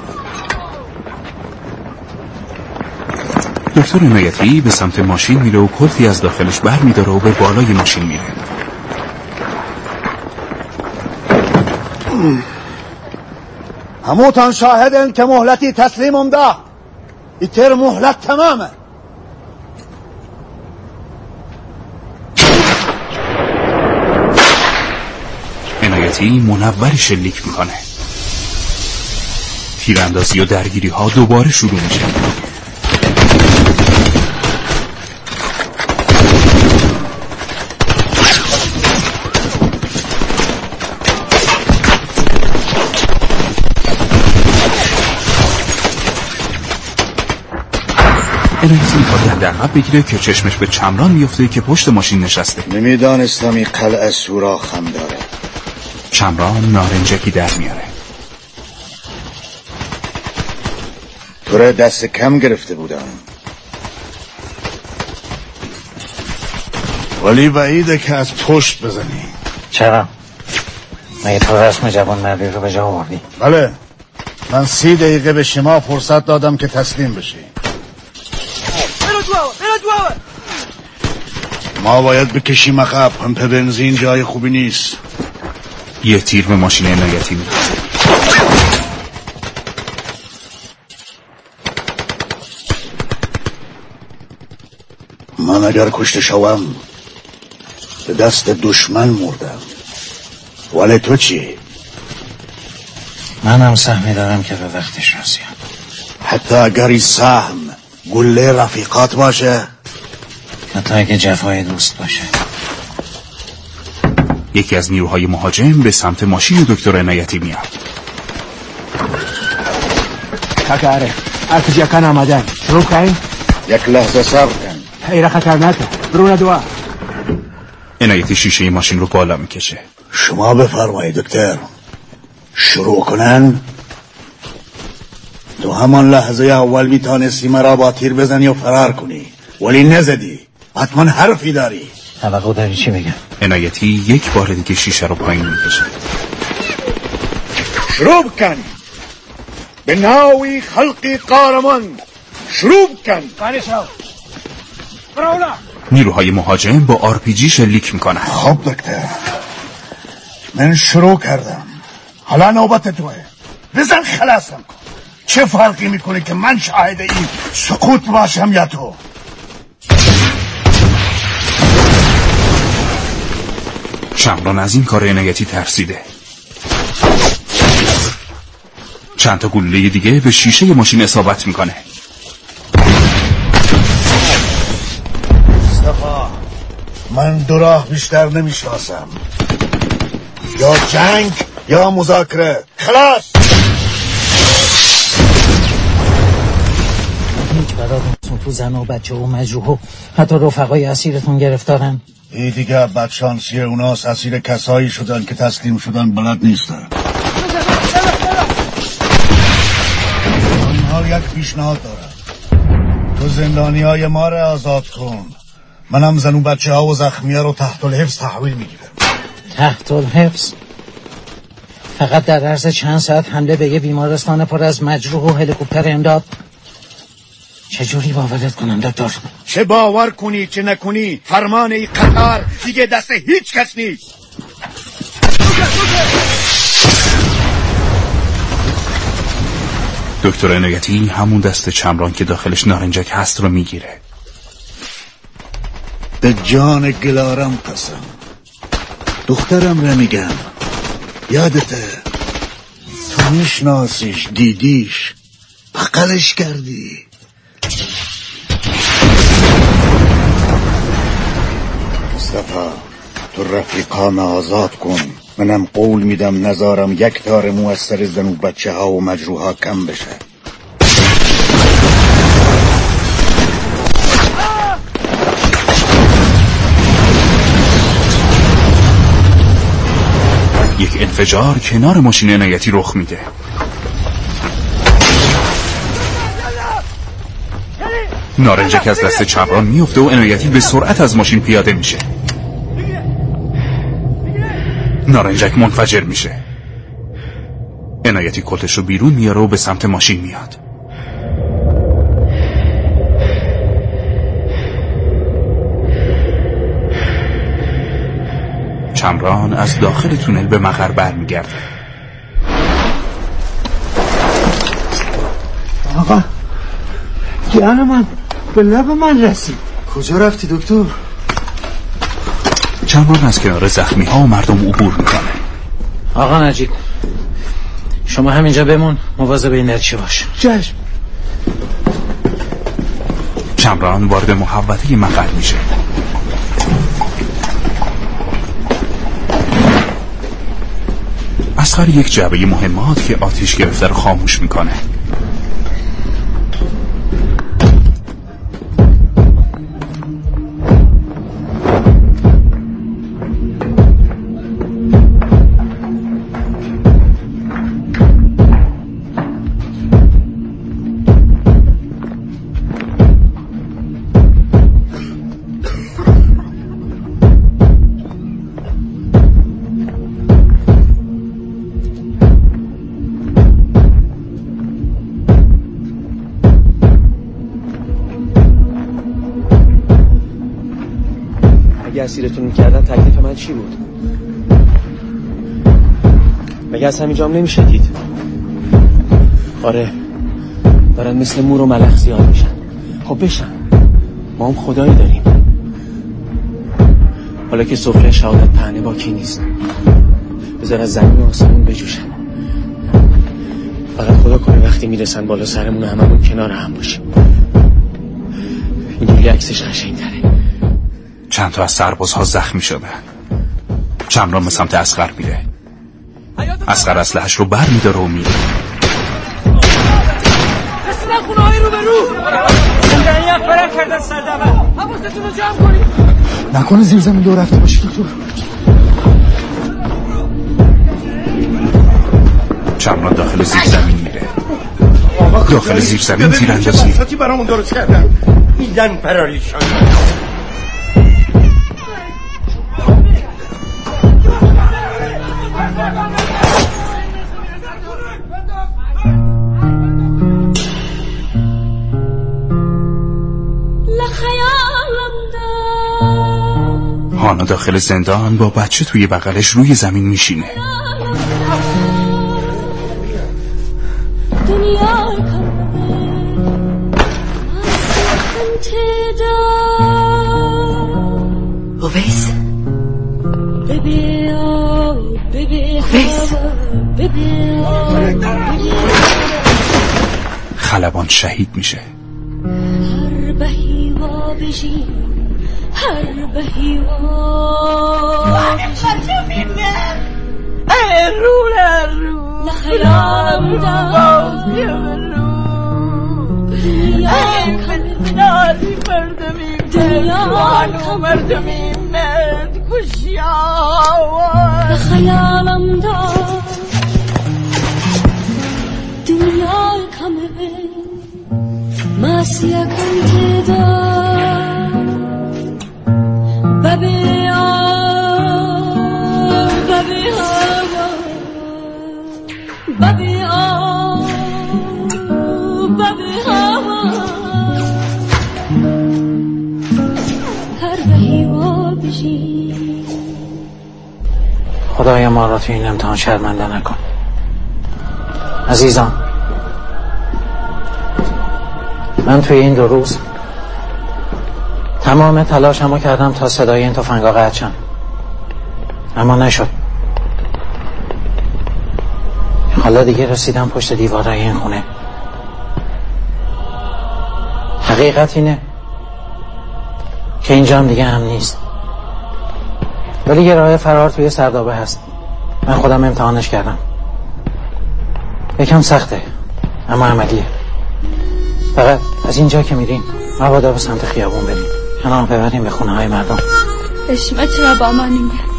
دکتر عنایتی به سمت ماشین میره و کلفی از داخلش بر میداره و به بالای ماشین میره. هموتان شاهدن که مهلتی تسلیم ده ایتر مهلت تمامه. عنایتی منوری شلیک می‌کنه. تیراندازی و درگیری ها دوباره شروع میشه. عنایتی می‌خواد در عقب بگیره که چشمش به چمران میفته که پشت ماشین نشسته. نمی‌دانستم این قلعه سوراخ هم داره چمران نارنجکی در میاره. تو را دست کم گرفته بودم. ولی بعیده که از پشت بزنی. چرا؟ مگه تو رسم جوان مردی رو به جا آوردی؟ بله. من سی دقیقه به شما فرصت دادم که تسلیم بشی. ما باید بکشیم عقب. پمپ بنزین جای خوبی نیست. یه تیر به ماشین عنایتی میره من اگر کشته شوم به دست دشمن مردم. ولی تو چی؟ منم سهمی دارم که به وقتش رسیم. حتی اگر این سهم گله رفیقات باشه؟ حتی اگه جفای دوست باشه. یکی از نیروهای مهاجم به سمت ماشین دکتر عنایتی میاد. ککاره ارتجی کن آمدن. شروع کنیم یک لحظه صبر کن. ایره خطرناکه برونه دوا عنایتی شیشه ماشین رو بالا می‌کشه. شما بفرمایید دکتر. شروع کنن. تو همان لحظه اول میتانستی مرا با تیر بزنی و فرار کنی. ولی نزدی. حتما حرفی داری. توقع داری چی بگم عنایتی یک بار دیگه شیشه رو پایین می‌کشه. شروع کن. به ناوی خلقی قارمان. شروع کن. نیروهای مهاجم با آرپیجی شلیک می‌کنن. خب دکتر. من شروع کردم. حالا نوبت توه. بزن خلاصم. کن چه فرقی می‌کنه که من شاهد این سقوط باشم یا تو؟ شمران از این کار عنایتی ترسیده. چند تا گلوله دیگه به شیشه ماشین اصابت می‌کنه. مصطفا من دو راه بیشتر نمی‌شناسم. یا جنگ یا مذاکره. خلاص! هیچ برادرتون تو زن و بچه و مجروح و حتی رفقای اسیرتون گرفتارن. این دیگه بدشانسی اوناس اسیر کسایی شدن که تسلیم شدن بلد نیستن. این حال یک پیشنهاد دارم تو زندانی های ما رو آزاد کن. منم و بچه ها و زخمی رو تحت الحفظ تحویل می‌گیرم. تحت الحفظ؟ فقط در عرض چند ساعت حمله به یه بیمارستان پر از مجروح و هلیکوپتر امداد؟ چجوری باورت کنم دکتر؟ چه باور کنی چه نکنی؟ فرمان ای قطار دیگه دست هیچ کس نیست. دکتر عنایتی همون دست چمران که داخلش نارنجک هست رو می‌گیره. به جان گلارم قسم. دخترم را میگم. یادته تو میشناسیش دیدیش. بقلش کردی. مصطفی تو رفیقام آزاد کن. منم قول میدم نظارم یک تار موثر زن و بچه ها و مجروح کم بشه. یک انفجار کنار ماشین عنایتی رخ میده. نارنجک از دست چمران میفته و عنایتی به سرعت از ماشین پیاده میشه. نارنجک منفجر میشه. عنایتی کتش رو بیرون میاره و به سمت ماشین میاد. چمران از داخل تونل به مقر برمیگرده. آقا جان من. به لب من رسید. کجا رفتی دکتر؟ چمران از کنار زخمی ها و مردم عبور می‌کنه. آقا نجیب شما همینجا بمون مواظب این نرچی باش. چشم. چمران وارد محوطه مقر میشه. اسخر یک جعبه مهمات که آتیش گرفته رو خاموش می‌کنه. چی بود؟ مگه از همینجا هم نمیشه دید؟ آره دارن مثل مور و ملخ زیاد میشن. خب بشن. ما هم خدایی داریم. حالا که سفره شهادت پهنه باکی نیست. بذار از زمین و آسمون بجوشن. فقط خدا کنه وقتی می‌رسن بالا سرمون هممون کنار هم باشیم. اینجوری عکسش قشنگتره. چند تا از سربازها زخمی شده چمران به سمت اسقر میره. اسقر اسلحش رو بر میداره و میره. رسیدن خونه های رو به رو زندانی فرق کردن سر دمه حواستون رو جمع کنید نکنه زیر زمین دو رفته باشی دکتر. چمران داخل زیر زمین میره. داخل زیر زمین تیراندازی. برامون درست کردن؟ میدن پراریشان هانا داخل زندان با بچه توی بغلش روی زمین میشینه. اویس؟ خلبان شهید میشه. هر بهی و بجی هر خدایا ما را تو این امتحان شرمنده نکن. عزیزان من توی این دو روز تمام تلاشمو کردم تا صدای این تفنگا قطع شن اما نشد. حالا دیگه رسیدم پشت دیوارای این خونه. حقیقت اینه که اینجا هم دیگه هم نیست. ولی یه راه فرار توی سردابه هست. من خودم امتحانش کردم. یکم سخته اما عملیه. فقط از اینجا که میریم مبادا به سمت خیابون بریم. کنار ببریم به خونه های مردم. اشما چرا با ما نمیاد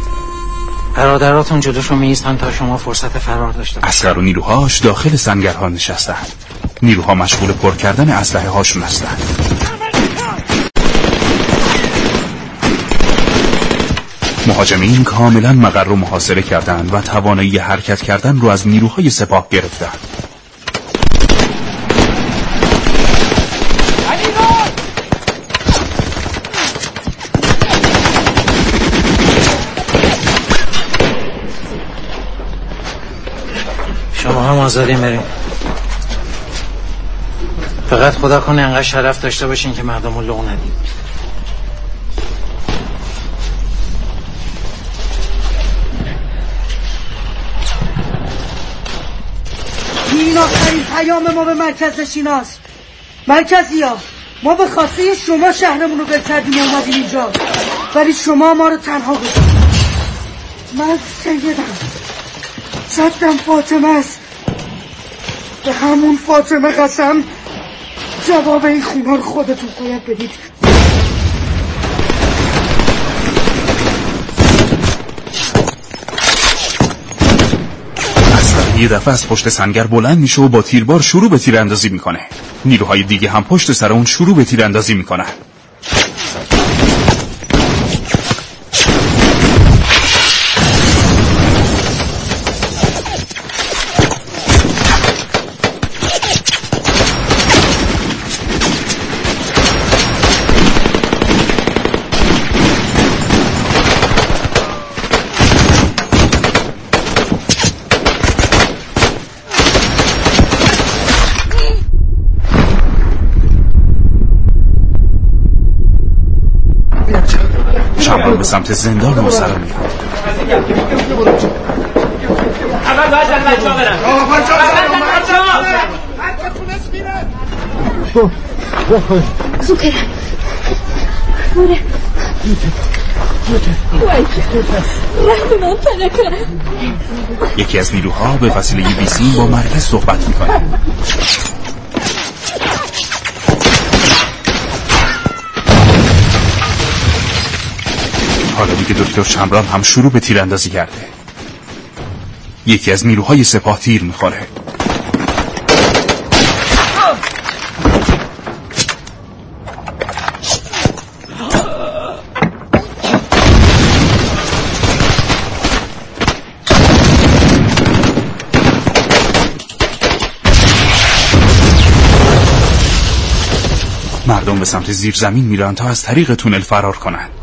برادراتون جلوشو میستن تا شما فرصت فرار داشته اسقر و نیروهاش داخل سنگرها نشستند نیروها مشغول پر کردن اسلحه هاشون هستند. مهاجمین کاملا مقر رو محاصره کردند و توانایی حرکت کردن رو از نیروهای سپاه گرفتند هم آزادین بریم فقط خدا کنه انقدر شرف داشته باشین که مردم رو لغ ندیم. این آخرین پیام ما به مرکز نشیناست مرکزی ها ما به خاطر شما شهرمون رو بل کردیم و اومدیم اینجا. ولی شما ما رو تنها گذاشتید. من سیدم صدم فاطمه است. به همون فاطمه قسم جواب این خونه رو خودتون باید بدید. یه دفعه از پشت سنگر بلند میشه و با تیربار شروع به تیراندازی می‌کنه. نیروهای دیگه هم پشت سر اون شروع به تیراندازی می‌کنن شمران به سمت زندان مستقیم میاد اول باید زن بچه ها برن اول زن بچه ها زود کرد بوره وای رحم من تنکه یکی از نیروها به وسیله بیسیم با مرکز صحبت می‌کنه. حالا دیگه دکتر شمران هم شروع به تیراندازی کرده. یکی از نیروهای سپاه تیر می‌خوره. مردم به سمت زیر زمین میرن تا از طریق تونل فرار کنند.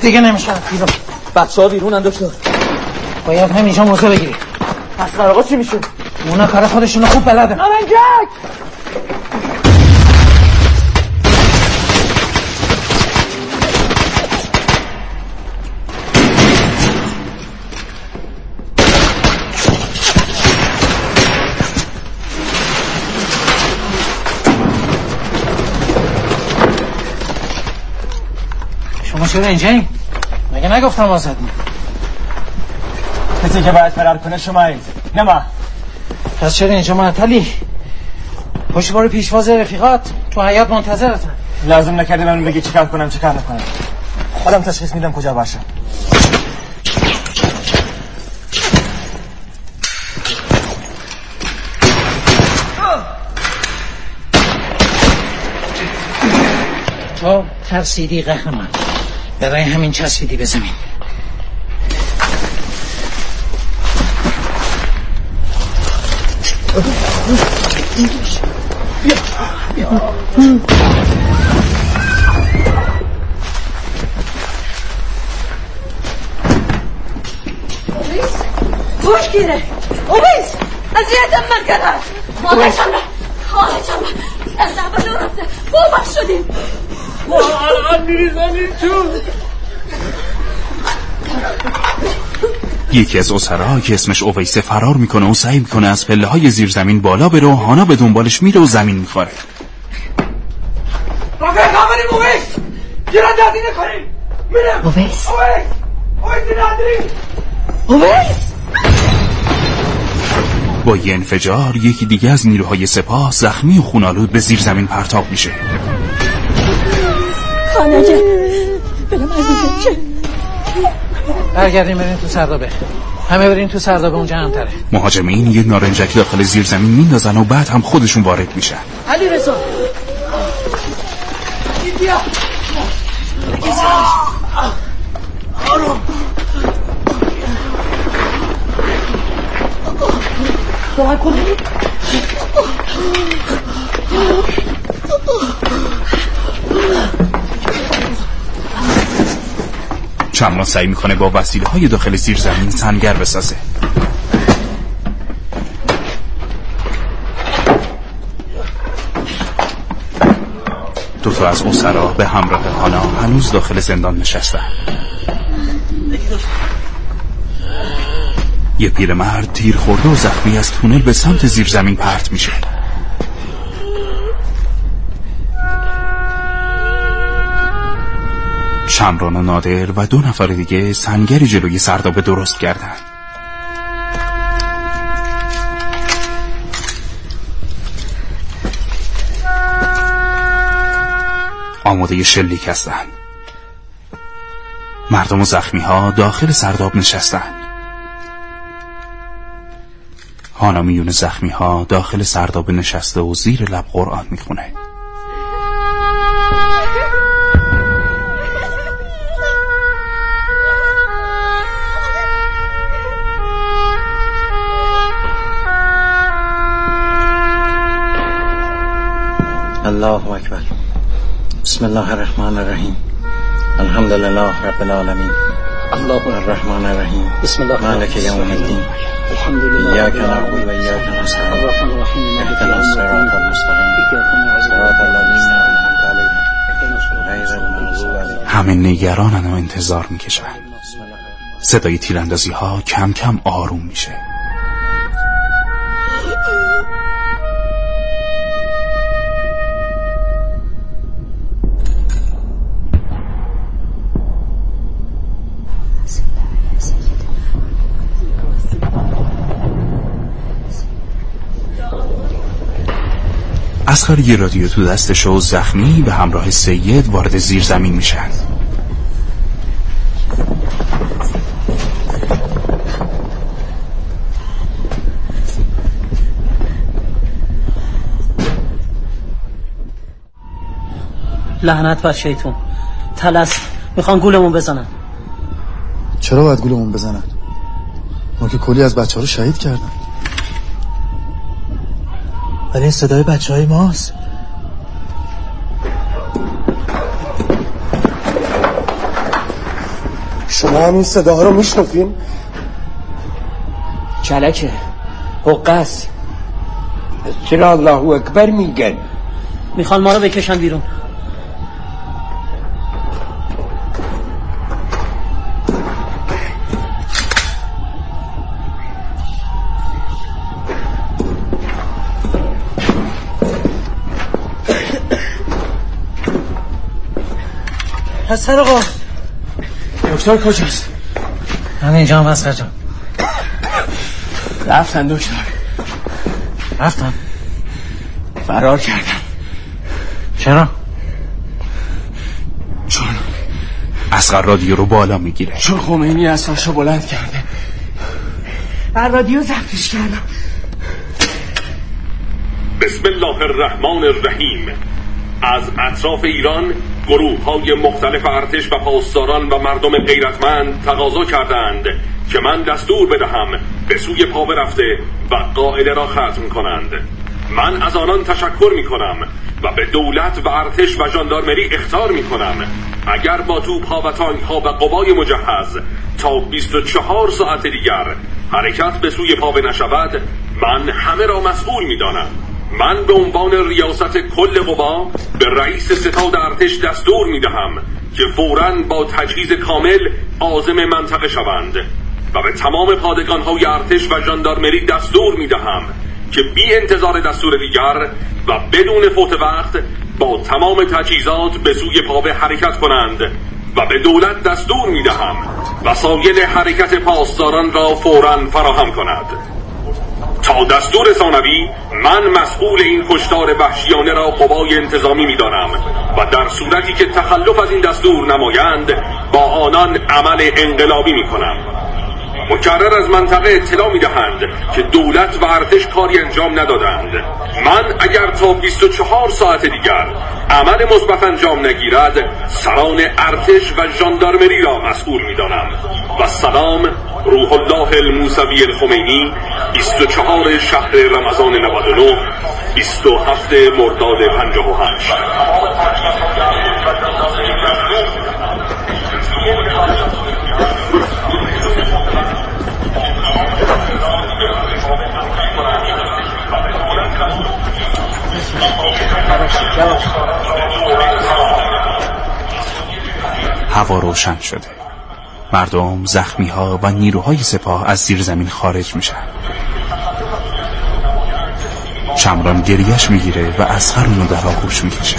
دیگه نمیشه بیرون. بچه ها بیرونن دکتر باید همینجا موزه بگیری. اسقر آقا چی میشه؟ اونا کار خودشونو خوب بلدن. نارنجک! شما چرا اینجا این؟ مگه نگفتم آزادی کسی که باید فرار کنه شما اید نه ما. پس چرا اینجا معطلی پشت بار پیشواز رفیقات. تو حیات منتظرتن لازم نکرده من بگی چیکار کنم چیکار نکنم. خودم تشخیص میدم کجا باشم تو ترسیدی قهرمان برای همین چسبیدی به زمین. گیره. اویس اذیتم نکنه مادر جان خواهر جان از اول رفته. بابا شدیم. ما الان میریزنیم تو یکی از اسرا که اسمش اویسه فرار می‌کنه و سعی می‌کنه از پله های زیر زمین بالا بره و هانا به دنبالش میره و زمین می‌خوره. اویس! اویس! با یه انفجار یکی دیگه از نیروهای سپاه زخمی و خونالود به زیر زمین پرتاب میشه. خانه برم عزیزم چه برگردیم بریم تو سردابه. همه بریم تو سردابه اونجا همتره. مهاجمین یه نارنجک داخل زیر زمین میندازن و بعد هم خودشون وارد میشن. علی رضا. بیا. آروم کمک کنی چمران سعی می‌کنه با وسیله های داخل زیر زمین سنگر بسازه. دو تا از به همراه هانا هنوز داخل زندان نشستن. یه پیرمرد تیر خورده و زخمی از تونل به سمت زیر زمین پرت میشه. شمران و نادر و دو نفر دیگه سنگری جلوی سردابه درست کردن. آماده شلیک هستن. مردم و زخمی ها داخل سرداب نشستن. هانا میون زخمی ها داخل سرداب نشسته و زیر لب قرآن می‌خونه. الله اکبر بسم الله الرحمن الرحیم الحمد لله رب العالمین الله الرحمن الرحیم بسم الله مالک یوم الدین الحمد لله ایاک نعبد و ایاک نستعین الرحمن الرحیم اهدنا الصراط المستقیم صراط الذین انعمت علیهم همه نگرانن و انتظار می‌کشن صدای تیراندازی ها کم کم آروم میشه. اسخر یه رادیو تو دستش و زخمی به همراه سید وارد زیر زمین میشن. لعنت بر شیطون. تلس. می‌خوان گولمون بزنن. چرا باید گولمون بزنن؟ ما که کلی از بچه ها رو شهید کردن. ولی این صدای بچه های ماست. شما هم این صداها رو میشنفین کلکه حقه است چرا الله اکبر میگن می‌خوان ما رو بکشن بیرون. حسن آقا. دکتر کجاست؟ همینجا هم هست جان رفتن دکتر. رفتن. فرار کردن. چرا؟ چون اسقر رادیو رو بالا می‌گیره. چون خمینی اساشو بلند کرده. بر رادیو زفتش کردم. بسم الله الرحمن الرحیم. از اطراف ایران گروه های مختلف ارتش و پاسداران و مردم غیرتمند تقاضا کردند که من دستور بدهم به سوی پا رفته و قاعده را ختم کنند. من از آنان تشکر می کنم و به دولت و ارتش و ژاندارمری اختار می کنم اگر با توپ ها و تانک ها و قوای مجهز تا 24 ساعت دیگر حرکت به سوی پا نشود من همه را مسئول می دانم من به عنوان ریاست کل قوا به رئیس ستاد ارتش دستور می دهم که فوراً با تجهیز کامل آزم منطقه شوند و به تمام پادگان های ارتش و ژاندارمری دستور می دهم که بی انتظار دستور دیگر و بدون فوت وقت با تمام تجهیزات به سوی پاوه حرکت کنند و به دولت دستور می دهم وسایل حرکت پاسداران را فورا فراهم کند. تا دستور ثانوی من مسئول این کشتار وحشیانه را قوای انتظامی می‌دانم و در صورتی که تخلف از این دستور نمایند با آنان عمل انقلابی می کنم مکرر از منطقه اطلاع می دهند که دولت و ارتش کاری انجام ندادند. من اگر تا 24 ساعت دیگر عمل مثبت انجام نگیرد سران ارتش و ژاندارمری را مسئول می دانم و سلام روح الله الموسوی الخمینی 24 شهر رمضان 99 27 مرداد 58 هوا روشن شده. مردم زخمی ها و نیروهای سپاه از زیر زمین خارج میشن. شمران گریش می‌گیره و اسخر اونو در آغوش می‌کشه.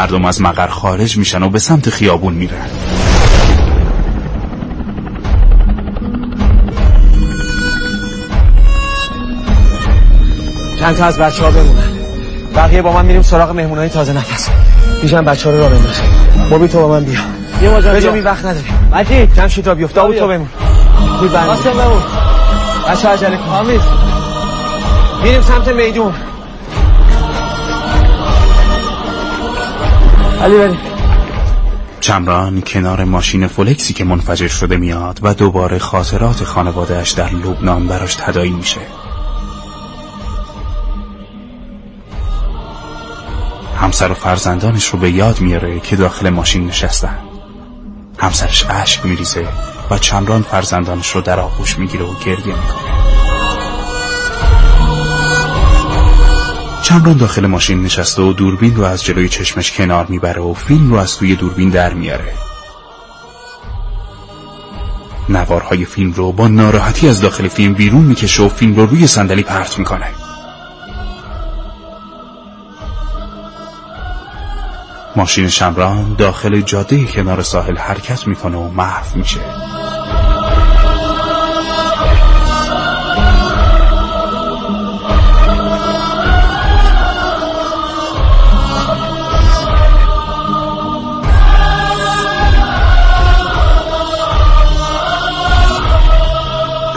مردم از مقر خارج میشن و به سمت خیابون میرن. چند تا از بچه ها بمونن. بقیه با من میریم سراغ مهمونای تازه نفس. میشن بچه ها رو را بندازن بابی تو با من بیا. یه ماجرا بجا می وقت نداریم. مجید. را بیفته بود تو بمون. قاسم بمون بچه ها عجله کن. میریم سمت میدون. علی بریم چمران کنار ماشین فلکسی که منفجر شده میاد و دوباره خاطرات خانوادهش در لبنان براش تدایی میشه. همسر و فرزندانش رو به یاد میاره که داخل ماشین نشستن. همسرش اشک میریزه و چمران فرزندانش رو در آغوش می‌گیره و گریه می‌کنه. چمران داخل ماشین نشسته و دوربین رو از جلوی چشمش کنار می‌بره و فیلم رو از توی دوربین در میاره. نوارهای فیلم رو با ناراحتی از داخل فیلم بیرون می‌کشه و فیلم رو روی صندلی پرت می‌کنه. ماشین شمران داخل جاده کنار ساحل حرکت می‌کنه و محو میشه.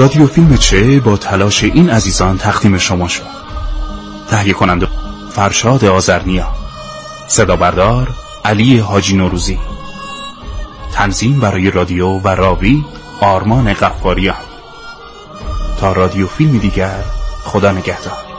رادیو فیلم چه با تلاش این عزیزان تقدیم شما شد. تهیه کننده فرشاد آزرنیا صدا بردار علی حاجی نوروزی. تنظیم برای رادیو و راوی آرمان قفاریان. تا رادیو فیلم دیگر خدا نگهدار.